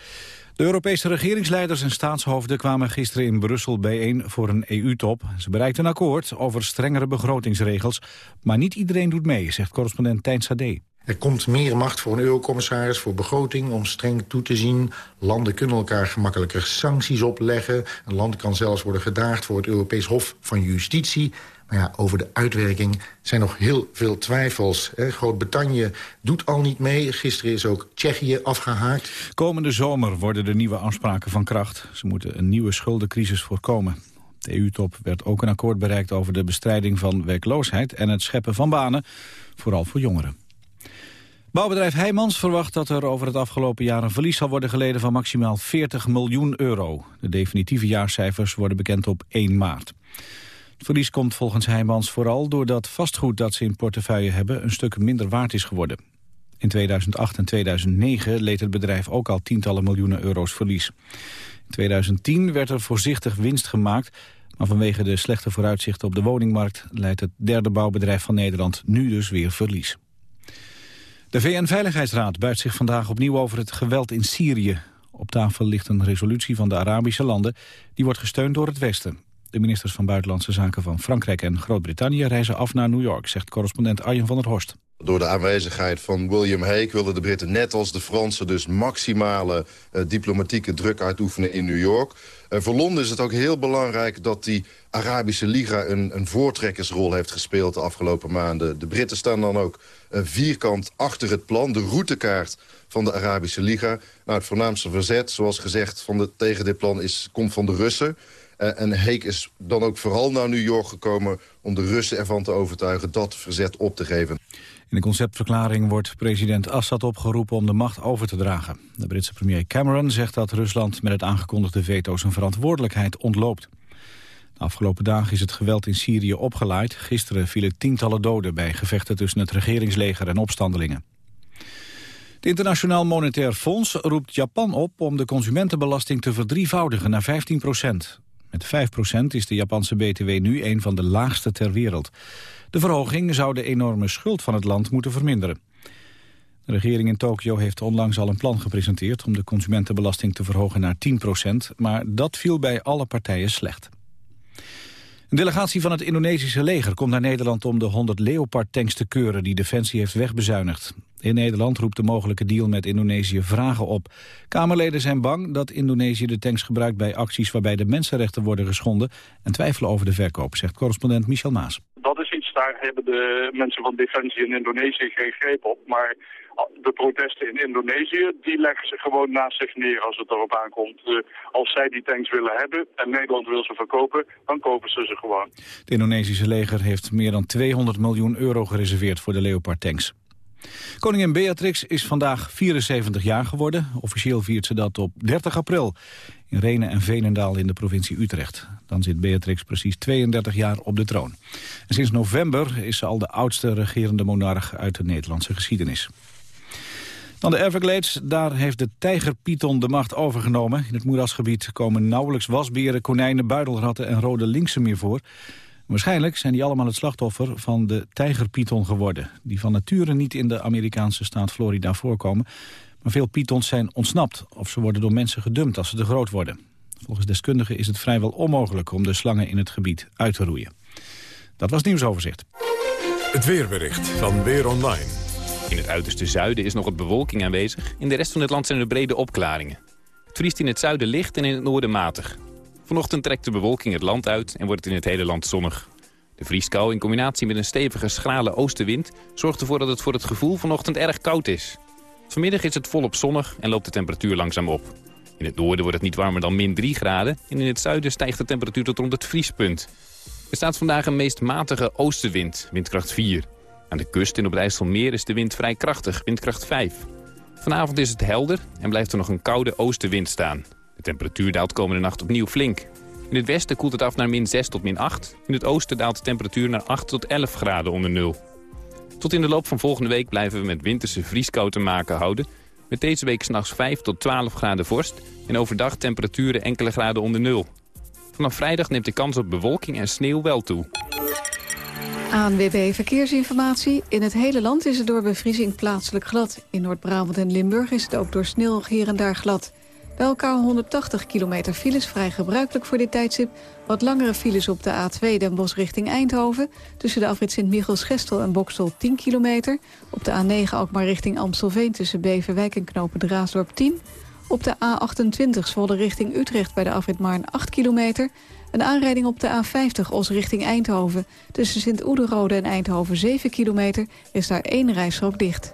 De Europese regeringsleiders en staatshoofden kwamen gisteren in Brussel bijeen voor een EU-top. Ze bereikten een akkoord over strengere begrotingsregels. Maar niet iedereen doet mee, zegt correspondent Tijn Sade. Er komt meer macht voor een eurocommissaris voor begroting om streng toe te zien. Landen kunnen elkaar gemakkelijker sancties opleggen. Een land kan zelfs worden gedaagd voor het Europees Hof van Justitie. Maar ja, over de uitwerking zijn nog heel veel twijfels. Groot-Brittannië doet al niet mee. Gisteren is ook Tsjechië afgehaakt. Komende zomer worden de nieuwe afspraken van kracht. Ze moeten een nieuwe schuldencrisis voorkomen. De EU-top werd ook een akkoord bereikt over de bestrijding van werkloosheid... en het scheppen van banen, vooral voor jongeren. Bouwbedrijf Heijmans verwacht dat er over het afgelopen jaar een verlies zal worden geleden van maximaal 40 miljoen euro. De definitieve jaarcijfers worden bekend op 1 maart. Het verlies komt volgens Heijmans vooral doordat vastgoed dat ze in portefeuille hebben een stuk minder waard is geworden. In 2008 en 2009 leed het bedrijf ook al tientallen miljoenen euro's verlies. In 2010 werd er voorzichtig winst gemaakt, maar vanwege de slechte vooruitzichten op de woningmarkt leidt het derde bouwbedrijf van Nederland nu dus weer verlies. De VN-veiligheidsraad buigt zich vandaag opnieuw over het geweld in Syrië. Op tafel ligt een resolutie van de Arabische landen. Die wordt gesteund door het Westen. De ministers van Buitenlandse Zaken van Frankrijk en Groot-Brittannië reizen af naar New York, zegt correspondent Arjen van der Horst. Door de aanwezigheid van William Hague wilden de Britten net als de Fransen dus maximale uh, diplomatieke druk uitoefenen in New York. Uh, voor Londen is het ook heel belangrijk dat die Arabische Liga een, een voortrekkersrol heeft gespeeld de afgelopen maanden. De Britten staan dan ook uh, vierkant achter het plan, de routekaart van de Arabische Liga. Nou, het voornaamste verzet, zoals gezegd, van de, tegen dit plan is, komt van de Russen. Uh, en Heek is dan ook vooral naar New York gekomen... om de Russen ervan te overtuigen dat verzet op te geven. In de conceptverklaring wordt president Assad opgeroepen om de macht over te dragen. De Britse premier Cameron zegt dat Rusland met het aangekondigde veto zijn verantwoordelijkheid ontloopt. De afgelopen dagen is het geweld in Syrië opgeleid. Gisteren vielen tientallen doden bij gevechten tussen het regeringsleger en opstandelingen. Het Internationaal Monetair Fonds roept Japan op om de consumentenbelasting te verdrievoudigen naar 15 procent. Met 5% is de Japanse BTW nu een van de laagste ter wereld. De verhoging zou de enorme schuld van het land moeten verminderen. De regering in Tokio heeft onlangs al een plan gepresenteerd... om de consumentenbelasting te verhogen naar 10% maar dat viel bij alle partijen slecht. Een delegatie van het Indonesische leger komt naar Nederland om de 100 Leopard-tanks te keuren die Defensie heeft wegbezuinigd. In Nederland roept de mogelijke deal met Indonesië vragen op. Kamerleden zijn bang dat Indonesië de tanks gebruikt bij acties waarbij de mensenrechten worden geschonden en twijfelen over de verkoop, zegt correspondent Michel Maas. Daar hebben de mensen van Defensie in Indonesië geen greep op, maar de protesten in Indonesië, die leggen ze gewoon naast zich neer als het erop aankomt. Uh, als zij die tanks willen hebben en Nederland wil ze verkopen, dan kopen ze ze gewoon. Het Indonesische leger heeft meer dan 200 miljoen euro gereserveerd voor de Leopard tanks. Koningin Beatrix is vandaag 74 jaar geworden. Officieel viert ze dat op 30 april in Renen en Veenendaal in de provincie Utrecht. Dan zit Beatrix precies 32 jaar op de troon. En sinds november is ze al de oudste regerende monarch uit de Nederlandse geschiedenis. Dan de Everglades, daar heeft de tijgerpython de macht overgenomen. In het moerasgebied komen nauwelijks wasberen, konijnen, buidelratten en rode linksen meer voor. Waarschijnlijk zijn die allemaal het slachtoffer van de tijgerpython geworden... die van nature niet in de Amerikaanse staat Florida voorkomen. Maar veel pythons zijn ontsnapt of ze worden door mensen gedumpt als ze te groot worden. Volgens deskundigen is het vrijwel onmogelijk om de slangen in het gebied uit te roeien. Dat was nieuwsoverzicht. Het weerbericht van Weer Online. In het uiterste zuiden is nog wat bewolking aanwezig. In de rest van het land zijn er brede opklaringen. Het vriest in het zuiden licht en in het noorden matig. Vanochtend trekt de bewolking het land uit en wordt het in het hele land zonnig. De vrieskou in combinatie met een stevige schrale oostenwind... zorgt ervoor dat het voor het gevoel vanochtend erg koud is. Vanmiddag is het volop zonnig en loopt de temperatuur langzaam op. In het noorden wordt het niet warmer dan min 3 graden... en in het zuiden stijgt de temperatuur tot rond het vriespunt. Er staat vandaag een meest matige oostenwind, windkracht 4. Aan de kust en op het IJsselmeer is de wind vrij krachtig, windkracht 5. Vanavond is het helder en blijft er nog een koude oostenwind staan. De temperatuur daalt komende nacht opnieuw flink. In het westen koelt het af naar min 6 tot min 8. In het oosten daalt de temperatuur naar 8 tot 11 graden onder nul. Tot in de loop van volgende week blijven we met winterse vrieskou te maken houden... met deze week s'nachts 5 tot 12 graden vorst... en overdag temperaturen enkele graden onder nul. Vanaf vrijdag neemt de kans op bewolking en sneeuw wel toe. ANWB Verkeersinformatie. In het hele land is het door bevriezing plaatselijk glad. In Noord-Brabant en Limburg is het ook door sneeuw hier en daar glad. Bij elkaar 180 kilometer files, vrij gebruikelijk voor dit tijdstip. Wat langere files op de A2 Den Bosch richting Eindhoven. Tussen de afrit Sint-Michels-Gestel en Boksel 10 kilometer. Op de A9 Alkmaar richting Amstelveen tussen Beverwijk en Knopen Draasdorp 10. Op de A28 Zwolle richting Utrecht bij de afrit Maarn 8 kilometer. Een aanrijding op de A50 Os richting Eindhoven. Tussen Sint-Oederode en Eindhoven 7 kilometer is daar één rijstrook dicht.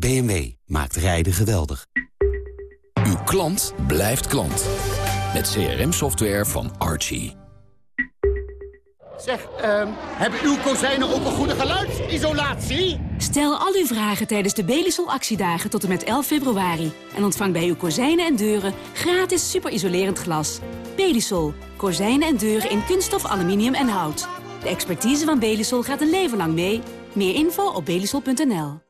BMW maakt rijden geweldig. Uw klant blijft klant. Met CRM-software van Archie. Zeg, uh, hebben uw kozijnen ook een goede geluidsisolatie? Stel al uw vragen tijdens de Belisol actiedagen tot en met 11 februari. En ontvang bij uw kozijnen en deuren gratis superisolerend glas. Belisol. Kozijnen en deuren in kunststof, aluminium en hout. De expertise van Belisol gaat een leven lang mee. Meer info op belisol.nl.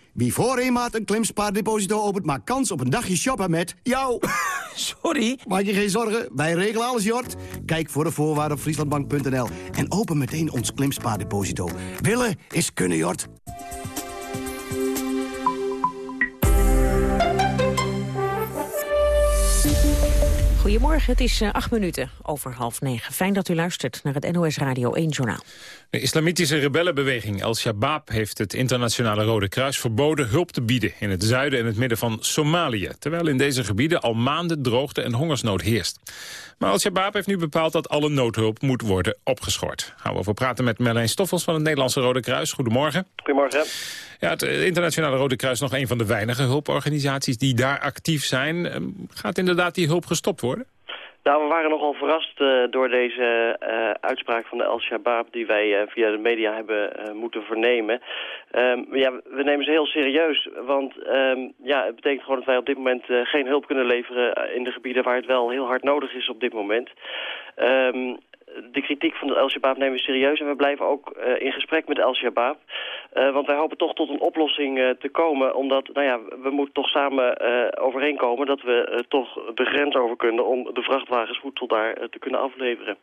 Wie voor een maand een klimspaardeposito opent, maakt kans op een dagje shoppen met jou. Sorry? Maak je geen zorgen, wij regelen alles, Jort. Kijk voor de voorwaarden op frieslandbank.nl en open meteen ons klimspaardeposito. Willen is kunnen, Jort. Goedemorgen, het is uh, acht minuten over half negen. Fijn dat u luistert naar het NOS Radio 1 Journaal. De islamitische rebellenbeweging Al-Shabaab heeft het internationale Rode Kruis verboden hulp te bieden in het zuiden en het midden van Somalië. Terwijl in deze gebieden al maanden droogte en hongersnood heerst. Maar Al-Shabaab heeft nu bepaald dat alle noodhulp moet worden opgeschort. Gaan we over praten met Merlijn Stoffels van het Nederlandse Rode Kruis. Goedemorgen. Goedemorgen. Ja, het internationale Rode Kruis is nog een van de weinige hulporganisaties die daar actief zijn. Ehm, gaat inderdaad die hulp gestopt worden? Nou, we waren nogal verrast uh, door deze uh, uitspraak van de Al-Shabaab... die wij uh, via de media hebben moeten vernemen. Um, ja, we nemen ze heel serieus, want um, ja, het betekent gewoon dat wij op dit moment geen hulp kunnen leveren... in de gebieden waar het wel heel hard nodig is op dit moment. Um, de kritiek van de Al-Shabaab nemen we serieus en we blijven ook uh, in gesprek met Al-Shabaab. Uh, want wij hopen toch tot een oplossing uh, te komen, omdat nou ja, we moeten toch samen overeenkomen dat we toch de grens over kunnen om de vrachtwagens voedsel daar te kunnen afleveren.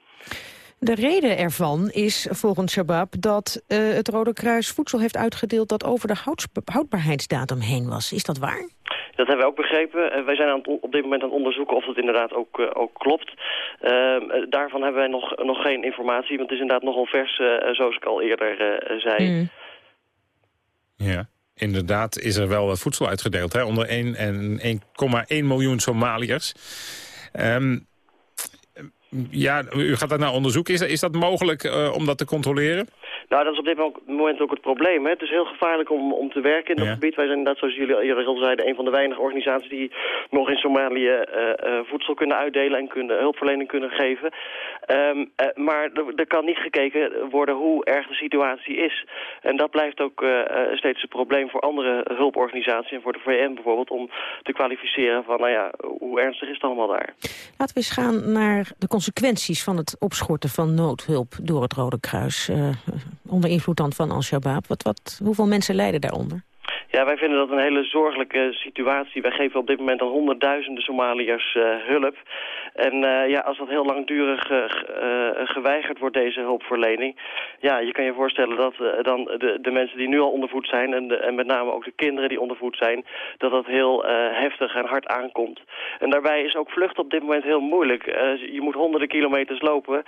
De reden ervan is volgens Shabab dat het Rode Kruis voedsel heeft uitgedeeld dat over de houdbaarheidsdatum heen was. Is dat waar? Dat hebben we ook begrepen. Uh, wij zijn aan het, op dit moment aan het onderzoeken of dat inderdaad ook, uh, ook klopt. Uh, daarvan hebben wij nog, nog geen informatie, want het is inderdaad nogal vers, zoals ik al eerder zei. Mm. Ja. Inderdaad is er wel voedsel uitgedeeld hè, onder 1 en 1,1 miljoen Somaliërs. Um, ja, u gaat dat nou onderzoeken. Is, is dat mogelijk om dat te controleren? Nou, dat is op dit moment ook het probleem. Hè. Het is heel gevaarlijk om, om te werken in dat gebied. Wij zijn inderdaad, zoals jullie eerder al zeiden, een van de weinige organisaties die nog in Somalië uh, uh, voedsel kunnen uitdelen en kunnen, hulpverlening kunnen geven. Um, uh, maar er kan niet gekeken worden hoe erg de situatie is. En dat blijft ook steeds een probleem voor andere hulporganisaties en voor de VN bijvoorbeeld om te kwalificeren van, nou ja, hoe ernstig is het allemaal daar. Laten we eens gaan naar de consequenties van het opschorten van noodhulp door het Rode Kruis onder invloed dan van Al-Shabaab. Wat, wat, hoeveel mensen lijden daaronder? Ja, wij vinden dat een hele zorgelijke situatie. Wij geven op dit moment al honderdduizenden Somaliërs uh, hulp. En uh, ja, als dat heel langdurig uh, geweigerd wordt, deze hulpverlening... ja, je kan je voorstellen dat dan de, de mensen die nu al ondervoed zijn... En, en met name ook de kinderen die ondervoed zijn... dat dat heel heftig en hard aankomt. En daarbij is ook vluchten op dit moment heel moeilijk. je moet honderden kilometers lopen.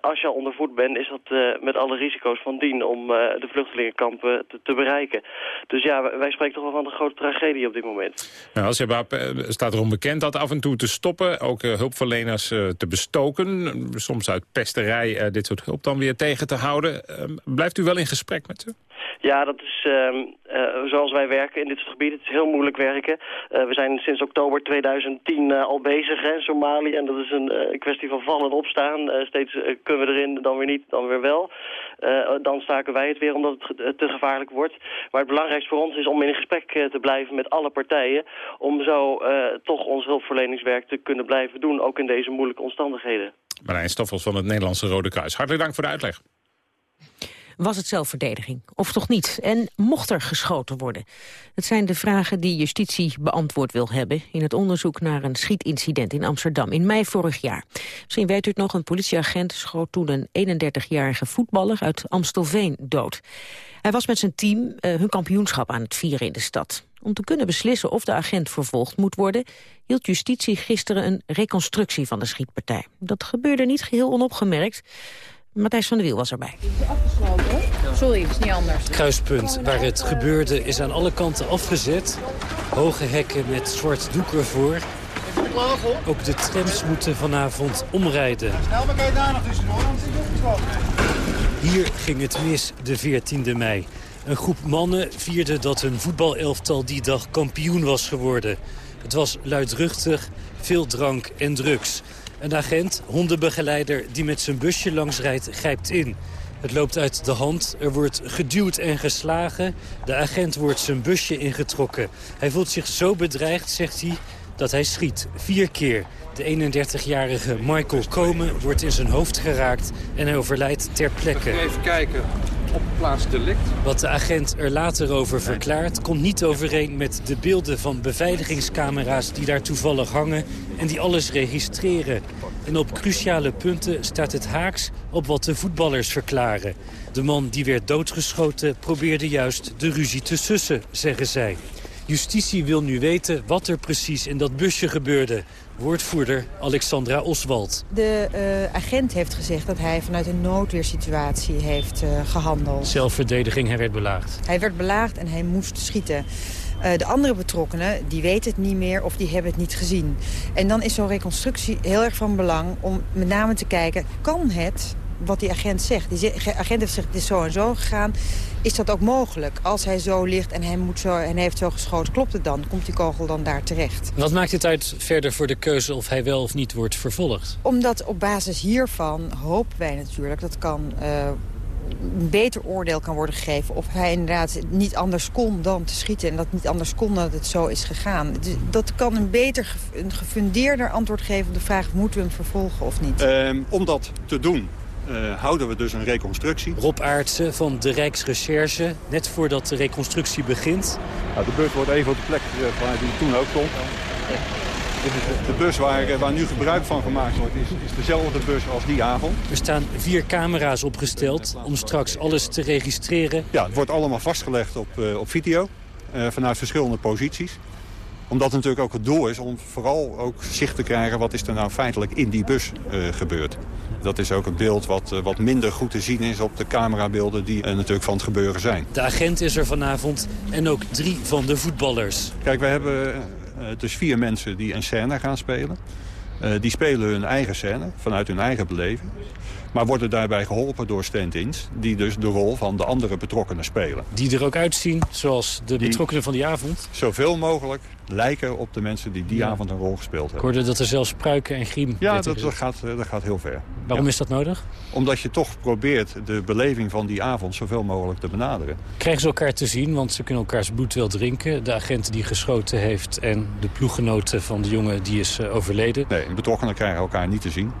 als je al ondervoed bent, is dat met alle risico's van dien... om de vluchtelingenkampen te, bereiken. Dus ja, wij spreken toch wel van een grote tragedie op dit moment. Nou, als je staat erom bekend dat af en toe te stoppen, ook uh, hulpverleners uh, te bestoken, soms uit pesterij uh, dit soort hulp dan weer tegen te houden. blijft u wel in gesprek met ze? Ja, dat is uh, zoals wij werken in dit soort gebieden. Het is heel moeilijk werken. Uh, we zijn sinds oktober 2010 uh, al bezig in Somalië. En dat is een kwestie van vallen en opstaan. steeds kunnen we erin, dan weer niet, dan weer wel. dan staken wij het weer omdat het te gevaarlijk wordt. Maar het belangrijkste voor ons is om in gesprek te blijven met alle partijen. Om zo toch ons hulpverleningswerk te kunnen blijven doen. Ook in deze moeilijke omstandigheden. Marijn Stoffels van het Nederlandse Rode Kruis. Hartelijk dank voor de uitleg. Was het zelfverdediging? Of toch niet? En mocht er geschoten worden? Het zijn de vragen die justitie beantwoord wil hebben... in het onderzoek naar een schietincident in Amsterdam in mei vorig jaar. Misschien weet u het nog, een politieagent schoot toen een 31-jarige voetballer uit Amstelveen dood. Hij was met zijn team uh, hun kampioenschap aan het vieren in de stad. Om te kunnen beslissen of de agent vervolgd moet worden... hield justitie gisteren een reconstructie van de schietpartij. Dat gebeurde niet geheel onopgemerkt. Matthijs van der Wiel was erbij. Sorry, het is niet anders. Het kruispunt waar het gebeurde is aan alle kanten afgezet. Hoge hekken met zwart doek ervoor. Ook de trams moeten vanavond omrijden. Snel maar daar nog tussendoor, Hier ging het mis de 14e mei. Een groep mannen vierde dat hun voetbalelftal die dag kampioen was geworden. Het was luidruchtig, veel drank en drugs. Een agent, hondenbegeleider die met zijn busje langs rijdt, grijpt in. Het loopt uit de hand, er wordt geduwd en geslagen. De agent wordt zijn busje ingetrokken. Hij voelt zich zo bedreigd, zegt hij, dat hij schiet. Vier keer. De 31-jarige Michael Komen wordt in zijn hoofd geraakt en hij overlijdt ter plekke. Even kijken op. Wat de agent er later over verklaart... komt niet overeen met de beelden van beveiligingscamera's... die daar toevallig hangen en die alles registreren. En op cruciale punten staat het haaks op wat de voetballers verklaren. De man die werd doodgeschoten probeerde juist de ruzie te sussen, zeggen zij. Justitie wil nu weten wat er precies in dat busje gebeurde. Woordvoerder Alexandra Oswald. De uh, agent heeft gezegd dat hij vanuit een noodweersituatie heeft uh, gehandeld. Zelfverdediging, hij werd belaagd. Hij werd belaagd en hij moest schieten. Uh, de andere betrokkenen, die weten het niet meer of die hebben het niet gezien. En dan is zo'n reconstructie heel erg van belang om met name te kijken... kan het wat die agent zegt. Die agent heeft gezegd, het is zo en zo gegaan. Is dat ook mogelijk? Als hij zo ligt en hij, moet zo, en hij heeft zo geschoten, klopt het dan? Komt die kogel dan daar terecht? Wat maakt het uit verder voor de keuze of hij wel of niet wordt vervolgd? Omdat op basis hiervan hopen wij natuurlijk... dat kan uh, een beter oordeel kan worden gegeven... of hij inderdaad niet anders kon dan te schieten... en dat niet anders kon dat het zo is gegaan. Dat kan een beter, een gefundeerder antwoord geven op de vraag... moeten we hem vervolgen of niet? Uh, om dat te doen uh, houden we dus een reconstructie. Rob Aartsen van de Rijksrecherche, net voordat de reconstructie begint. Nou, de bus wordt even op de plek uh, waar die toen ook stond. De bus waar, eh, waar nu gebruik van gemaakt wordt is, is dezelfde bus als die avond. Er staan vier camera's opgesteld om straks alles te registreren. Ja, het wordt allemaal vastgelegd op, uh, op video vanuit verschillende posities omdat het natuurlijk ook het doel is om vooral ook zicht te krijgen... wat is er nou feitelijk in die bus uh, gebeurd. Dat is ook een beeld wat, uh, wat minder goed te zien is op de camerabeelden... die uh, natuurlijk van het gebeuren zijn. De agent is er vanavond en ook drie van de voetballers. Kijk, we hebben dus vier mensen die een scène gaan spelen. die spelen hun eigen scène vanuit hun eigen beleving. Maar worden daarbij geholpen door stand-ins... die dus de rol van de andere betrokkenen spelen. Die er ook uitzien zoals de betrokkenen van die avond? Zoveel mogelijk lijken op de mensen die die avond een rol gespeeld hebben. Ik hoorde dat er zelfs pruiken en griem... Ja, dat, dat, gaat, eh, dat gaat heel ver. Waarom is dat nodig? Omdat je toch probeert de beleving van die avond zoveel mogelijk te benaderen. Krijgen ze elkaar te zien, want ze kunnen elkaars bloed wel drinken. De agent die geschoten heeft en de ploeggenoten van de jongen die is uh, overleden. Nee, de betrokkenen krijgen elkaar niet te zien.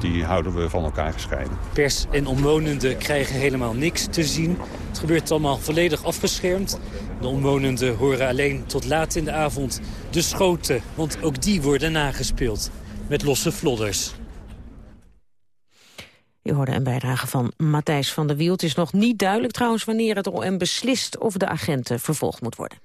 Die houden we van elkaar gescheiden. Pers en omwonenden krijgen helemaal niks te zien. Het gebeurt allemaal volledig afgeschermd. De omwonenden horen alleen tot laat in de avond de schoten, want ook die worden nagespeeld met losse vlodders. U hoorde een bijdrage van Matthijs van der Wiel. Het is nog niet duidelijk trouwens wanneer het OM beslist of de agenten vervolgd moet worden.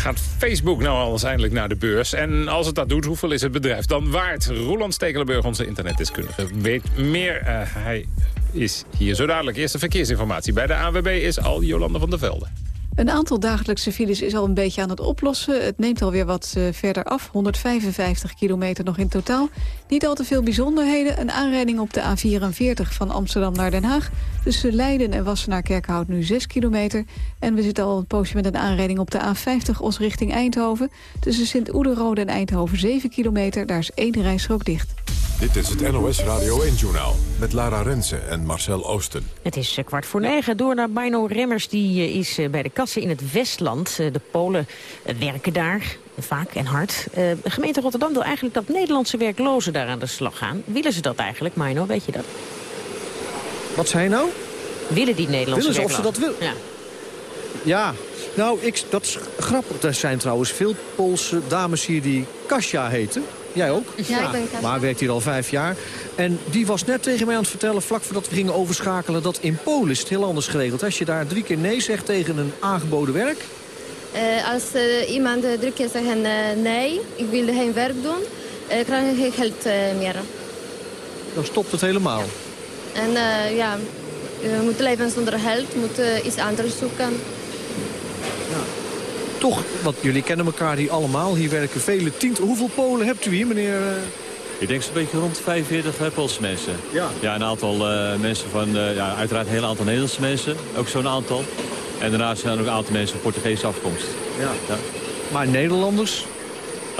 Gaat Facebook nou alles eindelijk naar de beurs? En als het dat doet, hoeveel is het bedrijf dan waard? Roland Stekelenburg, onze internetdeskundige, weet meer. Uh, hij is hier zo dadelijk. Eerste verkeersinformatie bij de AWB is al Jolande van der Velde. Een aantal dagelijkse files is al een beetje aan het oplossen. Het neemt alweer wat uh, verder af. 155 kilometer nog in totaal. Niet al te veel bijzonderheden. Een aanrijding op de A44 van Amsterdam naar Den Haag. Tussen Leiden en Wassenaar-Kerkhout nu 6 kilometer. En we zitten al een poosje met een aanrijding op de A50 Os richting Eindhoven. Tussen Sint-Oederode en Eindhoven 7 kilometer. Daar is één rijstrook dicht. Dit is het NOS Radio 1-journaal met Lara Rensen en Marcel Oosten. Het is eh, kwart voor negen. Door naar Bino Remmers. Die eh, is bij de kassen in het Westland. De Polen werken daar vaak en hard. De gemeente Rotterdam wil eigenlijk dat Nederlandse werklozen daar aan de slag gaan. Willen ze dat eigenlijk, Mino? Weet je dat? Wat zei je nou? Willen die Nederlandse Willen ze of ze dat willen? Ja. Ja, nou, ik, dat is grappig. Er zijn trouwens veel Poolse dames hier die Kasia heten. Jij ook? Ja, ik ben Kasia. Maar werkt hier al vijf jaar. En die was net tegen mij aan het vertellen, vlak voordat we gingen overschakelen... dat in Polen is het heel anders geregeld. Als je daar drie keer nee zegt tegen een aangeboden werk... Uh, als uh, iemand uh, drie keer zegt nee, ik wil geen werk doen... krijg je geen geld meer. Dan stopt het helemaal. En ja, je moet leven zonder geld, moet iets anders zoeken. Toch, want jullie kennen elkaar hier allemaal. Hier werken vele tientallen. Hoeveel Polen hebt u hier, meneer... Ik denk zo'n beetje rond 45 uh, Poolse mensen. Ja. Ja, een aantal uh, mensen van, uh, ja, uiteraard een heel aantal Nederlandse mensen. Ook zo'n aantal. En daarnaast zijn er ook een aantal mensen van Portugese afkomst. Ja. ja. Maar Nederlanders?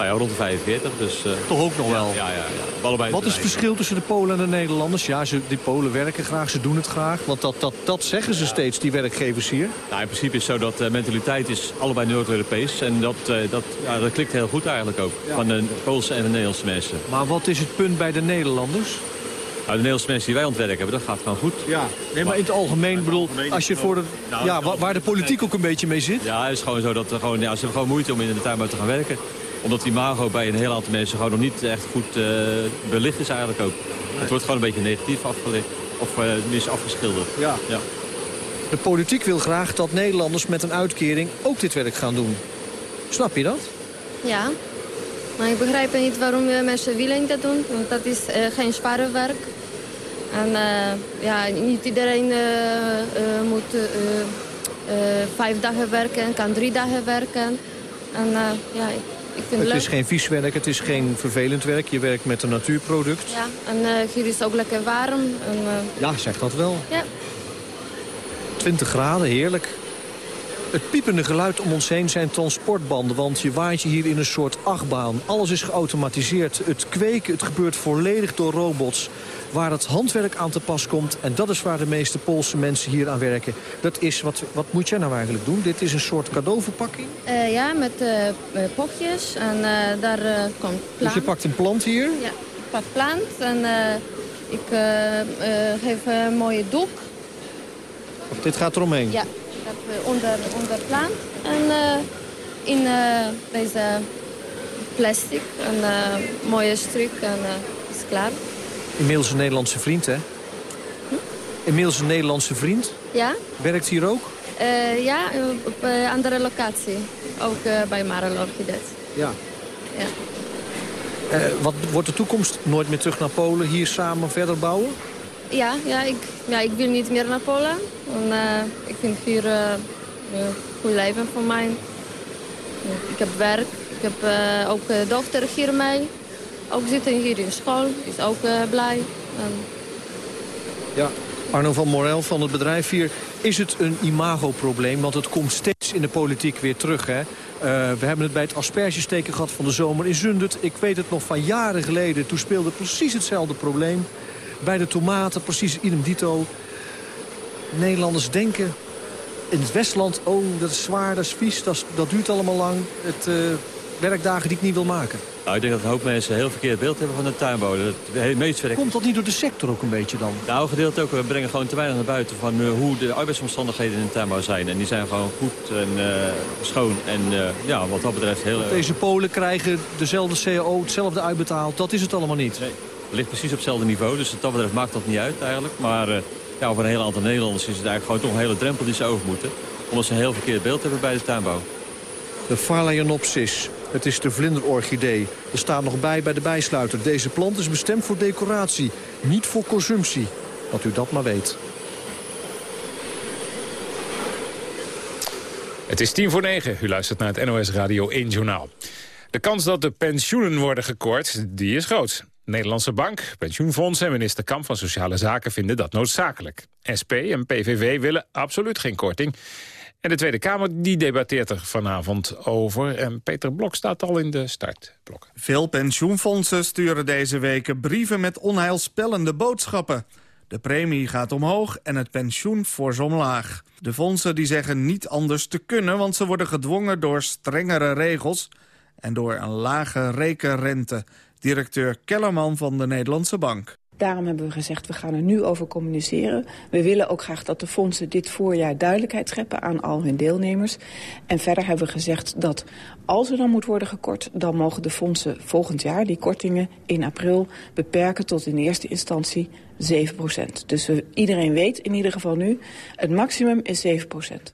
Nou ja, rond de 45. Dus, uh, Toch ook nog wel? Ja, ja, ja. Allebei Wat is het verschil tussen de Polen en de Nederlanders? Ja, ze, die Polen werken graag, ze doen het graag. Want dat, dat, dat zeggen ze steeds, die werkgevers hier. Nou, in principe is het zo dat de mentaliteit is allebei Noord-Europees. En dat, uh, dat, ja, dat klikt heel goed eigenlijk ook. Ja. Van de Poolse en de Nederlandse mensen. Maar wat is het punt bij de Nederlanders? Nou, de Nederlandse mensen die wij ontwerken hebben, dat gaat gewoon goed. Ja, nee, maar in het algemeen, bedoel, als je voor de, nou, ja, waar, waar de politiek ook een beetje mee zit. Ja, het is gewoon zo dat er gewoon, ja, ze hebben gewoon moeite om in de tuinbouw te gaan werken omdat die imago bij een heel aantal mensen gewoon nog niet echt goed uh, belicht is eigenlijk ook. Het wordt gewoon een beetje negatief afgelicht. Of uh, mis afgeschilderd. Ja. ja. De politiek wil graag dat Nederlanders met een uitkering ook dit werk gaan doen. Snap je dat? Ja. Maar ik begrijp niet waarom mensen willen dat doen. Want dat is uh, geen zware werk. En ja, niet iedereen moet vijf dagen werken, kan drie dagen werken. En ja, ik vind het is geen vies werk, het is geen vervelend werk. Je werkt met een natuurproduct. Ja, en uh, hier is het ook lekker warm. En, uh... Ja, zeg dat wel. Ja. 20 graden, heerlijk. Het piepende geluid om ons heen zijn transportbanden, want je waait je hier in een soort achtbaan. Alles is geautomatiseerd. Het kweken, het gebeurt volledig door robots. Waar het handwerk aan te pas komt, en dat is waar de meeste Poolse mensen hier aan werken. Dat is, wat, wat moet jij nou eigenlijk doen? Dit is een soort cadeauverpakking? Uh, ja, met uh, potjes en daar komt plant. Dus je pakt een plant hier? Ja, ik pak plant en ik geef een mooie doek. Of dit gaat eromheen? Ja onder, onder plant. En in deze plastic een mooie stuk en is klaar. Inmiddels een Nederlandse vriend, hè? Hm? Inmiddels een Nederlandse vriend? Ja. Werkt hier ook? ja, op een andere locatie. Ook bij Marel Orchidet. Ja. ja. wat wordt de toekomst? Nooit meer terug naar Polen, hier samen verder bouwen? Ja, ja, ik, ja, ik wil niet meer naar Polen. En, ik vind hier een goed leven voor mij. Ik heb werk. Ik heb ook dochter hier mee. Ook zitten hier in school. Is ook blij. En... Ja, Arno van Morel van het bedrijf hier. Is het een imagoprobleem? Want het komt steeds in de politiek weer terug. Hè? we hebben het bij het aspergesteken gehad van de zomer in Zundert. Ik weet het nog van jaren geleden. Toen speelde precies hetzelfde probleem. Bij de tomaten, precies idem dito. Nederlanders denken in het Westland... oh, dat is zwaar, dat is vies, dat duurt allemaal lang. Het uh, werkdagen die ik niet wil maken. Nou, ik denk dat een hoop mensen een heel verkeerd beeld hebben van de tuinbouw. Het meest Komt dat niet door de sector ook een beetje dan? Nou, gedeeld ook. We brengen gewoon te weinig naar buiten van uh, hoe de arbeidsomstandigheden in de tuinbouw zijn. En die zijn gewoon goed en uh, schoon. En uh, ja, wat dat betreft heel... Deze Polen krijgen dezelfde CAO, hetzelfde uitbetaald. Dat is het allemaal niet. Nee, het ligt precies op hetzelfde niveau. Dus wat dat betreft maakt dat niet uit eigenlijk. Maar ja, voor een heel aantal Nederlanders is het eigenlijk gewoon toch een hele drempel die ze over moeten. Omdat ze een heel verkeerd beeld hebben bij de tuinbouw. De Phalaenopsis. Het is de vlinderorchidee. Er staat nog bij bij de bijsluiter. Deze plant is bestemd voor decoratie, niet voor consumptie. Dat u dat maar weet. Het is tien voor negen. U luistert naar het NOS Radio 1 Journaal. De kans dat de pensioenen worden gekort, die is groot. Nederlandse Bank, pensioenfondsen en minister Kamp van Sociale Zaken vinden dat noodzakelijk. SP en PVV willen absoluut geen korting. En de Tweede Kamer die debatteert er vanavond over. En Peter Blok staat al in de startblokken. Veel pensioenfondsen sturen deze weken brieven met onheilspellende boodschappen. De premie gaat omhoog en het pensioen fors omlaag. De fondsen die zeggen niet anders te kunnen... want ze worden gedwongen door strengere regels... en door een lage rekenrente. Directeur Kellerman van de Nederlandse Bank. Daarom hebben we gezegd, we gaan er nu over communiceren. We willen ook graag dat de fondsen dit voorjaar duidelijkheid scheppen aan al hun deelnemers. En verder hebben we gezegd dat als er dan moet worden gekort... dan mogen de fondsen volgend jaar die kortingen in april beperken tot in eerste instantie 7 Dus we, iedereen weet in ieder geval nu, het maximum is 7%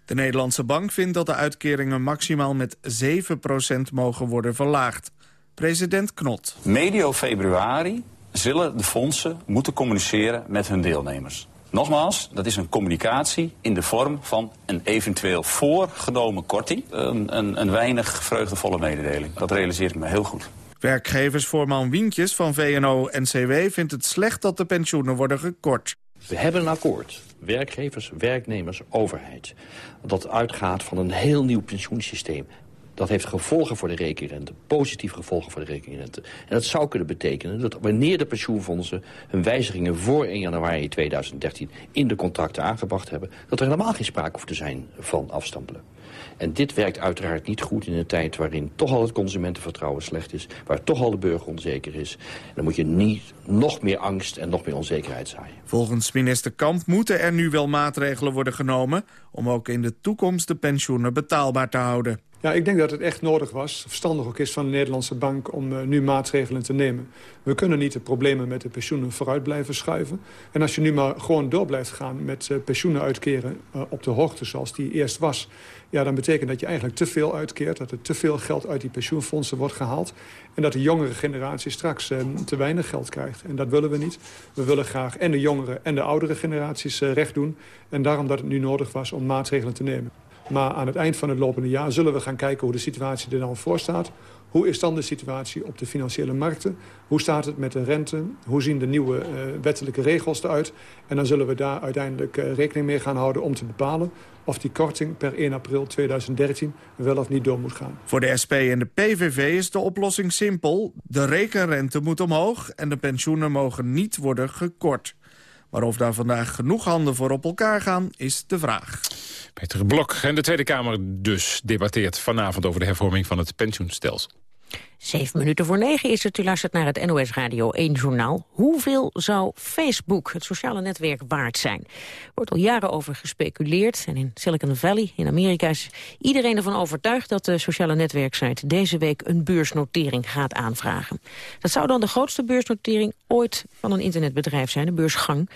De Nederlandse Bank vindt dat de uitkeringen maximaal met 7% mogen worden verlaagd. President Knot. Medio februari zullen de fondsen moeten communiceren met hun deelnemers. Nogmaals, dat is een communicatie in de vorm van een eventueel voorgenomen korting. Een, een, een weinig vreugdevolle mededeling. Dat realiseer ik me heel goed. Werkgeversvoorman Wientjes van VNO-NCW vindt het slecht dat de pensioenen worden gekort. We hebben een akkoord, werkgevers, werknemers, overheid... dat uitgaat van een heel nieuw pensioensysteem. Dat heeft gevolgen voor de rekenrente, positieve gevolgen voor de rekenrente. En dat zou kunnen betekenen dat wanneer de pensioenfondsen hun wijzigingen voor 1 januari 2013 in de contracten aangebracht hebben, dat er helemaal geen sprake hoeft te zijn van afstampelen. En dit werkt uiteraard niet goed in een tijd waarin toch al het consumentenvertrouwen slecht is. Waar toch al de burger onzeker is. dan moet je niet nog meer angst en nog meer onzekerheid zaaien. Volgens minister Kamp moeten er nu wel maatregelen worden genomen... om ook in de toekomst de pensioenen betaalbaar te houden. Ja, ik denk dat het echt nodig was, verstandig ook is van de Nederlandse bank... om uh, nu maatregelen te nemen. We kunnen niet de problemen met de pensioenen vooruit blijven schuiven. En als je nu maar gewoon door blijft gaan met uh, pensioenen uitkeren... Uh, op de hoogte zoals die eerst was... Ja, dan betekent dat je eigenlijk te veel uitkeert. Dat er te veel geld uit die pensioenfondsen wordt gehaald. En dat de jongere generatie straks te weinig geld krijgt. En dat willen we niet. We willen graag en de jongere en de oudere generaties recht doen. En daarom dat het nu nodig was om maatregelen te nemen. Maar aan het eind van het lopende jaar zullen we gaan kijken hoe de situatie er dan voor staat. Hoe is dan de situatie op de financiële markten? Hoe staat het met de rente? Hoe zien de nieuwe uh, wettelijke regels eruit? En dan zullen we daar uiteindelijk uh, rekening mee gaan houden om te bepalen of die korting per 1 april 2013 wel of niet door moet gaan. Voor de SP en de PVV is de oplossing simpel. De rekenrente moet omhoog en de pensioenen mogen niet worden gekort. Maar of daar vandaag genoeg handen voor op elkaar gaan, is de vraag. Peter Blok en de Tweede Kamer dus debatteert vanavond over de hervorming van het pensioenstelsel. Zeven minuten voor negen is het. U luistert naar het NOS Radio 1 journaal. Hoeveel zou Facebook, het sociale netwerk, waard zijn? Er wordt al jaren over gespeculeerd. En in Silicon Valley, in Amerika, is iedereen ervan overtuigd... dat de sociale netwerksite deze week een beursnotering gaat aanvragen. Dat zou dan de grootste beursnotering ooit van een internetbedrijf zijn, een beursgang.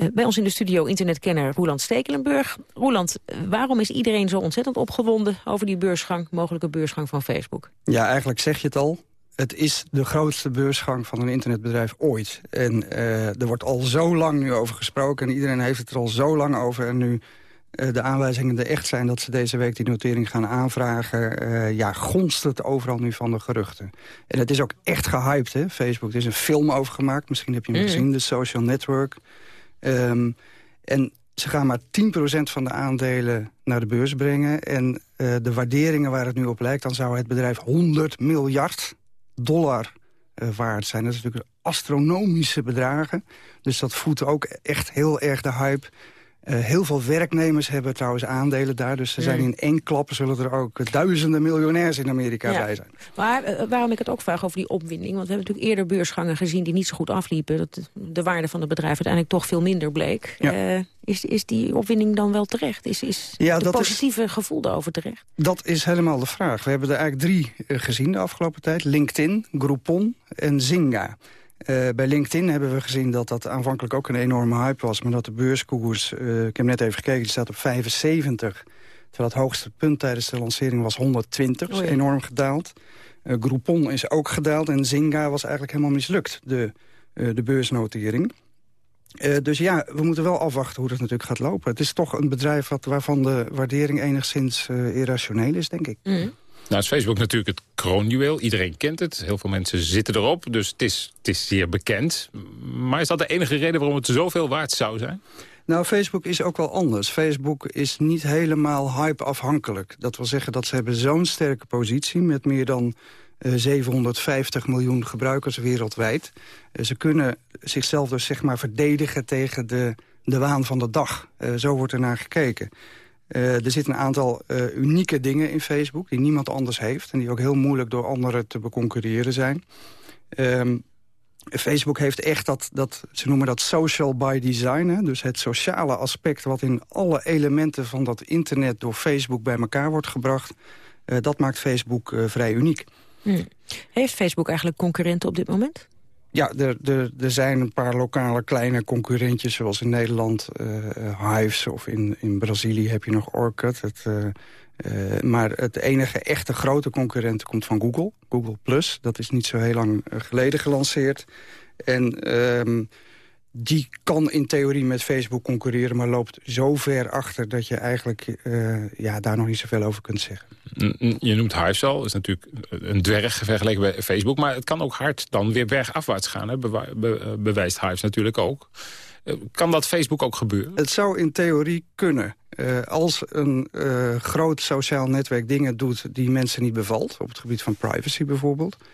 Uh, bij ons in de studio internetkenner Roland Stekelenburg. Roland, waarom is iedereen zo ontzettend opgewonden... over die beursgang, mogelijke beursgang van Facebook? Ja, eigenlijk zeg je het al het is de grootste beursgang van een internetbedrijf ooit. En uh, er wordt al zo lang nu over gesproken en iedereen heeft het er al zo lang over. En nu uh, de aanwijzingen er echt zijn dat ze deze week die notering gaan aanvragen... Uh, ja, gonst het overal nu van de geruchten. En het is ook echt gehyped, hè, Facebook. Er is een film over gemaakt, misschien heb je hem mm. gezien, de Social Network. Um, en ze gaan maar 10% van de aandelen naar de beurs brengen. En uh, de waarderingen waar het nu op lijkt... dan zou het bedrijf 100 miljard dollar uh, waard zijn. Dat is natuurlijk astronomische bedragen. Dus dat voedt ook echt heel erg de hype. Uh, heel veel werknemers hebben trouwens aandelen daar. Dus er zijn in één klap zullen er ook duizenden miljonairs in Amerika bij zijn. Maar uh, waarom ik het ook vraag over die opwinding... want we hebben natuurlijk eerder beursgangen gezien die niet zo goed afliepen... dat de waarde van het bedrijf uiteindelijk toch veel minder bleek. Ja. Uh, is, is die opwinding dan wel terecht? Is, is ja, het positieve is, gevoel daarover terecht? Dat is helemaal de vraag. We hebben er eigenlijk drie gezien de afgelopen tijd. LinkedIn, Groupon en Zynga. Uh, bij LinkedIn hebben we gezien dat dat aanvankelijk ook een enorme hype was... maar dat de beurskoers, uh, ik heb net even gekeken, die staat op 75... terwijl het hoogste punt tijdens de lancering was 120, oh ja. is enorm gedaald. Uh, Groupon is ook gedaald en Zynga was eigenlijk helemaal mislukt, de, de beursnotering. dus ja, we moeten wel afwachten hoe dat natuurlijk gaat lopen. Het is toch een bedrijf wat, waarvan de waardering enigszins irrationeel is, denk ik. Mm. Nou is Facebook natuurlijk het kroonjuweel. Iedereen kent het. Heel veel mensen zitten erop. Dus het is, het is zeer bekend. Maar is dat de enige reden waarom het zoveel waard zou zijn? Nou, Facebook is ook wel anders. Facebook is niet helemaal hype-afhankelijk. Dat wil zeggen dat ze hebben zo'n sterke positie... met meer dan uh, 750 miljoen gebruikers wereldwijd. Uh, ze kunnen zichzelf dus zeg maar verdedigen tegen de, de waan van de dag. Uh, zo wordt er naar gekeken. Uh, er zitten een aantal uh, unieke dingen in Facebook die niemand anders heeft... en die ook heel moeilijk door anderen te beconcurreren zijn. Um, Facebook heeft echt dat, dat, ze noemen dat social by design. Hè? Dus het sociale aspect wat in alle elementen van dat internet... door Facebook bij elkaar wordt gebracht... Uh, dat maakt Facebook vrij uniek. Hmm. Heeft Facebook eigenlijk concurrenten op dit moment? Ja, er, er, er zijn een paar lokale kleine concurrentjes... zoals in Nederland uh, Hives of in, in Brazilië heb je nog Orkut. Het, uh, uh, maar het enige echte grote concurrent komt van Google. Google Plus, dat is niet zo heel lang geleden gelanceerd. En ehm, die kan in theorie met Facebook concurreren... maar loopt zo ver achter dat je eigenlijk uh, ja, daar nog niet zoveel over kunt zeggen. Je noemt Hives al, is natuurlijk een dwerg vergeleken bij Facebook... maar het kan ook hard dan weer bergafwaarts gaan, hè? Be bewijst Hives natuurlijk ook. Eh, kan dat Facebook ook gebeuren? Het zou in theorie kunnen. Uh, als een uh, groot sociaal netwerk dingen doet die mensen niet bevalt... op het gebied van privacy bijvoorbeeld eh,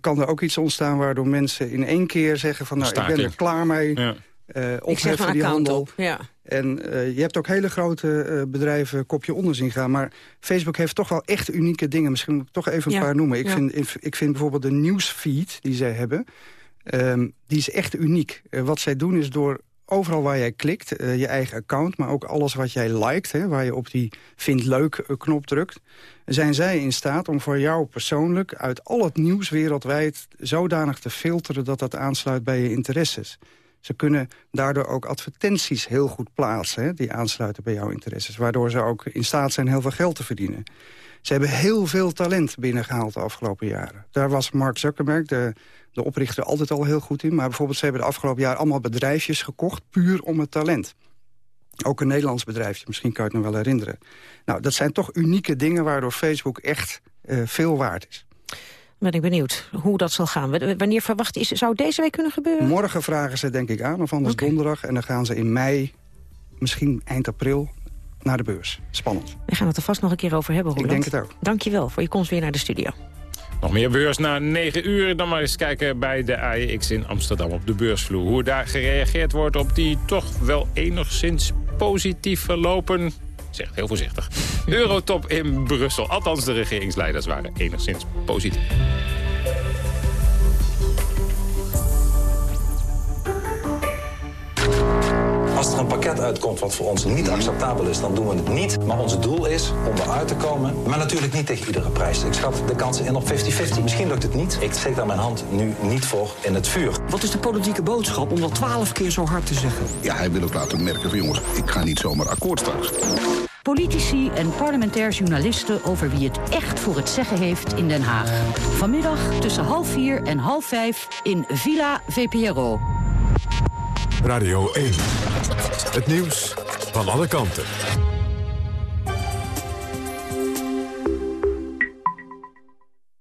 kan er ook iets ontstaan waardoor mensen in één keer zeggen van nou, ik ben er klaar mee. Ja. Uh, opheffen die handel. Op. Ja. En uh, je hebt ook hele grote uh, bedrijven kopje onder zien gaan. Maar Facebook heeft toch wel echt unieke dingen. Misschien moet ik toch even een ja. paar noemen. Ik, ja. vind, ik vind bijvoorbeeld de newsfeed die zij hebben... Um, die is echt uniek. wat zij doen is door overal waar jij klikt, uh, je eigen account... maar ook alles wat jij liked, hè, waar je op die vind leuk knop drukt... zijn zij in staat om voor jou persoonlijk uit al het nieuws wereldwijd... zodanig te filteren dat dat aansluit bij je interesses. Ze kunnen daardoor ook advertenties heel goed plaatsen... Hè, die aansluiten bij jouw interesses. Waardoor ze ook in staat zijn heel veel geld te verdienen. Ze hebben heel veel talent binnengehaald de afgelopen jaren. Daar was Mark Zuckerberg, de de oprichter altijd al heel goed in. Maar bijvoorbeeld, ze hebben de afgelopen jaar allemaal bedrijfjes gekocht... puur om het talent. Ook een Nederlands bedrijfje, misschien kan je het nog wel herinneren. Nou, dat zijn toch unieke dingen waardoor Facebook echt uh, veel waard is. Ben ik benieuwd hoe dat zal gaan. Wanneer verwacht is, zou deze week kunnen gebeuren? Morgen vragen ze denk ik aan, of anders okay. donderdag. En dan gaan ze in mei, misschien eind april, naar de beurs. Spannend. We gaan het er vast nog een keer over hebben, Roland. Ik denk het ook. Dank je wel voor je komst weer naar de studio. Nog meer beurs na 9 uur. Dan maar eens kijken bij de AEX in Amsterdam op de beursvloer. Hoe daar gereageerd wordt op die toch wel enigszins positief verlopen... Zegt heel voorzichtig. Eurotop in Brussel. Althans, de regeringsleiders waren enigszins positief. Uitkomt wat voor ons niet acceptabel is, dan doen we het niet. Maar ons doel is om eruit te komen, maar natuurlijk niet tegen iedere prijs. Ik schat de kansen in op 50-50. Misschien lukt het niet. Ik steek daar mijn hand nu niet voor in het vuur. Wat is de politieke boodschap om dat twaalf keer zo hard te zeggen? Ja, hij wil ook laten merken van jongens, ik ga niet zomaar akkoord straks. Politici en parlementair journalisten over wie het echt voor het zeggen heeft in Den Haag. Vanmiddag tussen half vier en half vijf in Villa VPRO. Radio 1. Het nieuws van alle kanten.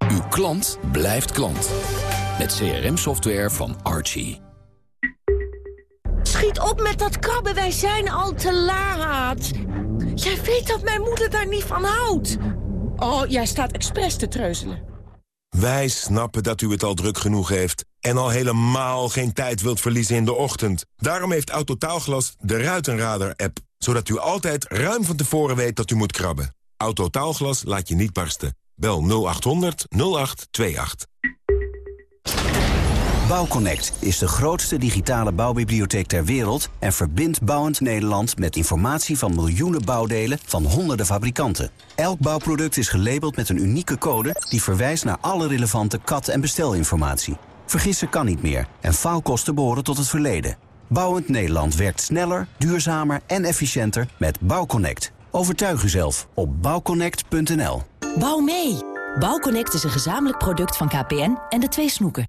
Uw klant blijft klant. Met CRM-software van Archie. Schiet op met dat krabben, wij zijn al te laat. Jij weet dat mijn moeder daar niet van houdt. Oh, jij staat expres te treuzelen. Wij snappen dat u het al druk genoeg heeft En al helemaal geen tijd wilt verliezen in de ochtend. Daarom heeft Autotaalglas de Ruitenradar-app. Zodat u altijd ruim van tevoren weet dat u moet krabben. Autotaalglas laat je niet barsten. Bel 0800 0828. Bouwconnect is de grootste digitale bouwbibliotheek ter wereld... en verbindt bouwend Nederland met informatie van miljoenen bouwdelen van honderden fabrikanten. Elk bouwproduct is gelabeld met een unieke code... die verwijst naar alle relevante kat- en bestelinformatie. Vergissen kan niet meer en faalkosten behoren tot het verleden. Bouwend Nederland werkt sneller, duurzamer en efficiënter met Bouwconnect. Overtuig uzelf op bouwconnect.nl. Bouw mee! Bouwconnect is een gezamenlijk product van KPN en de twee snoeken.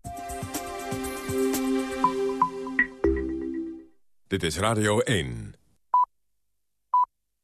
Dit is Radio 1.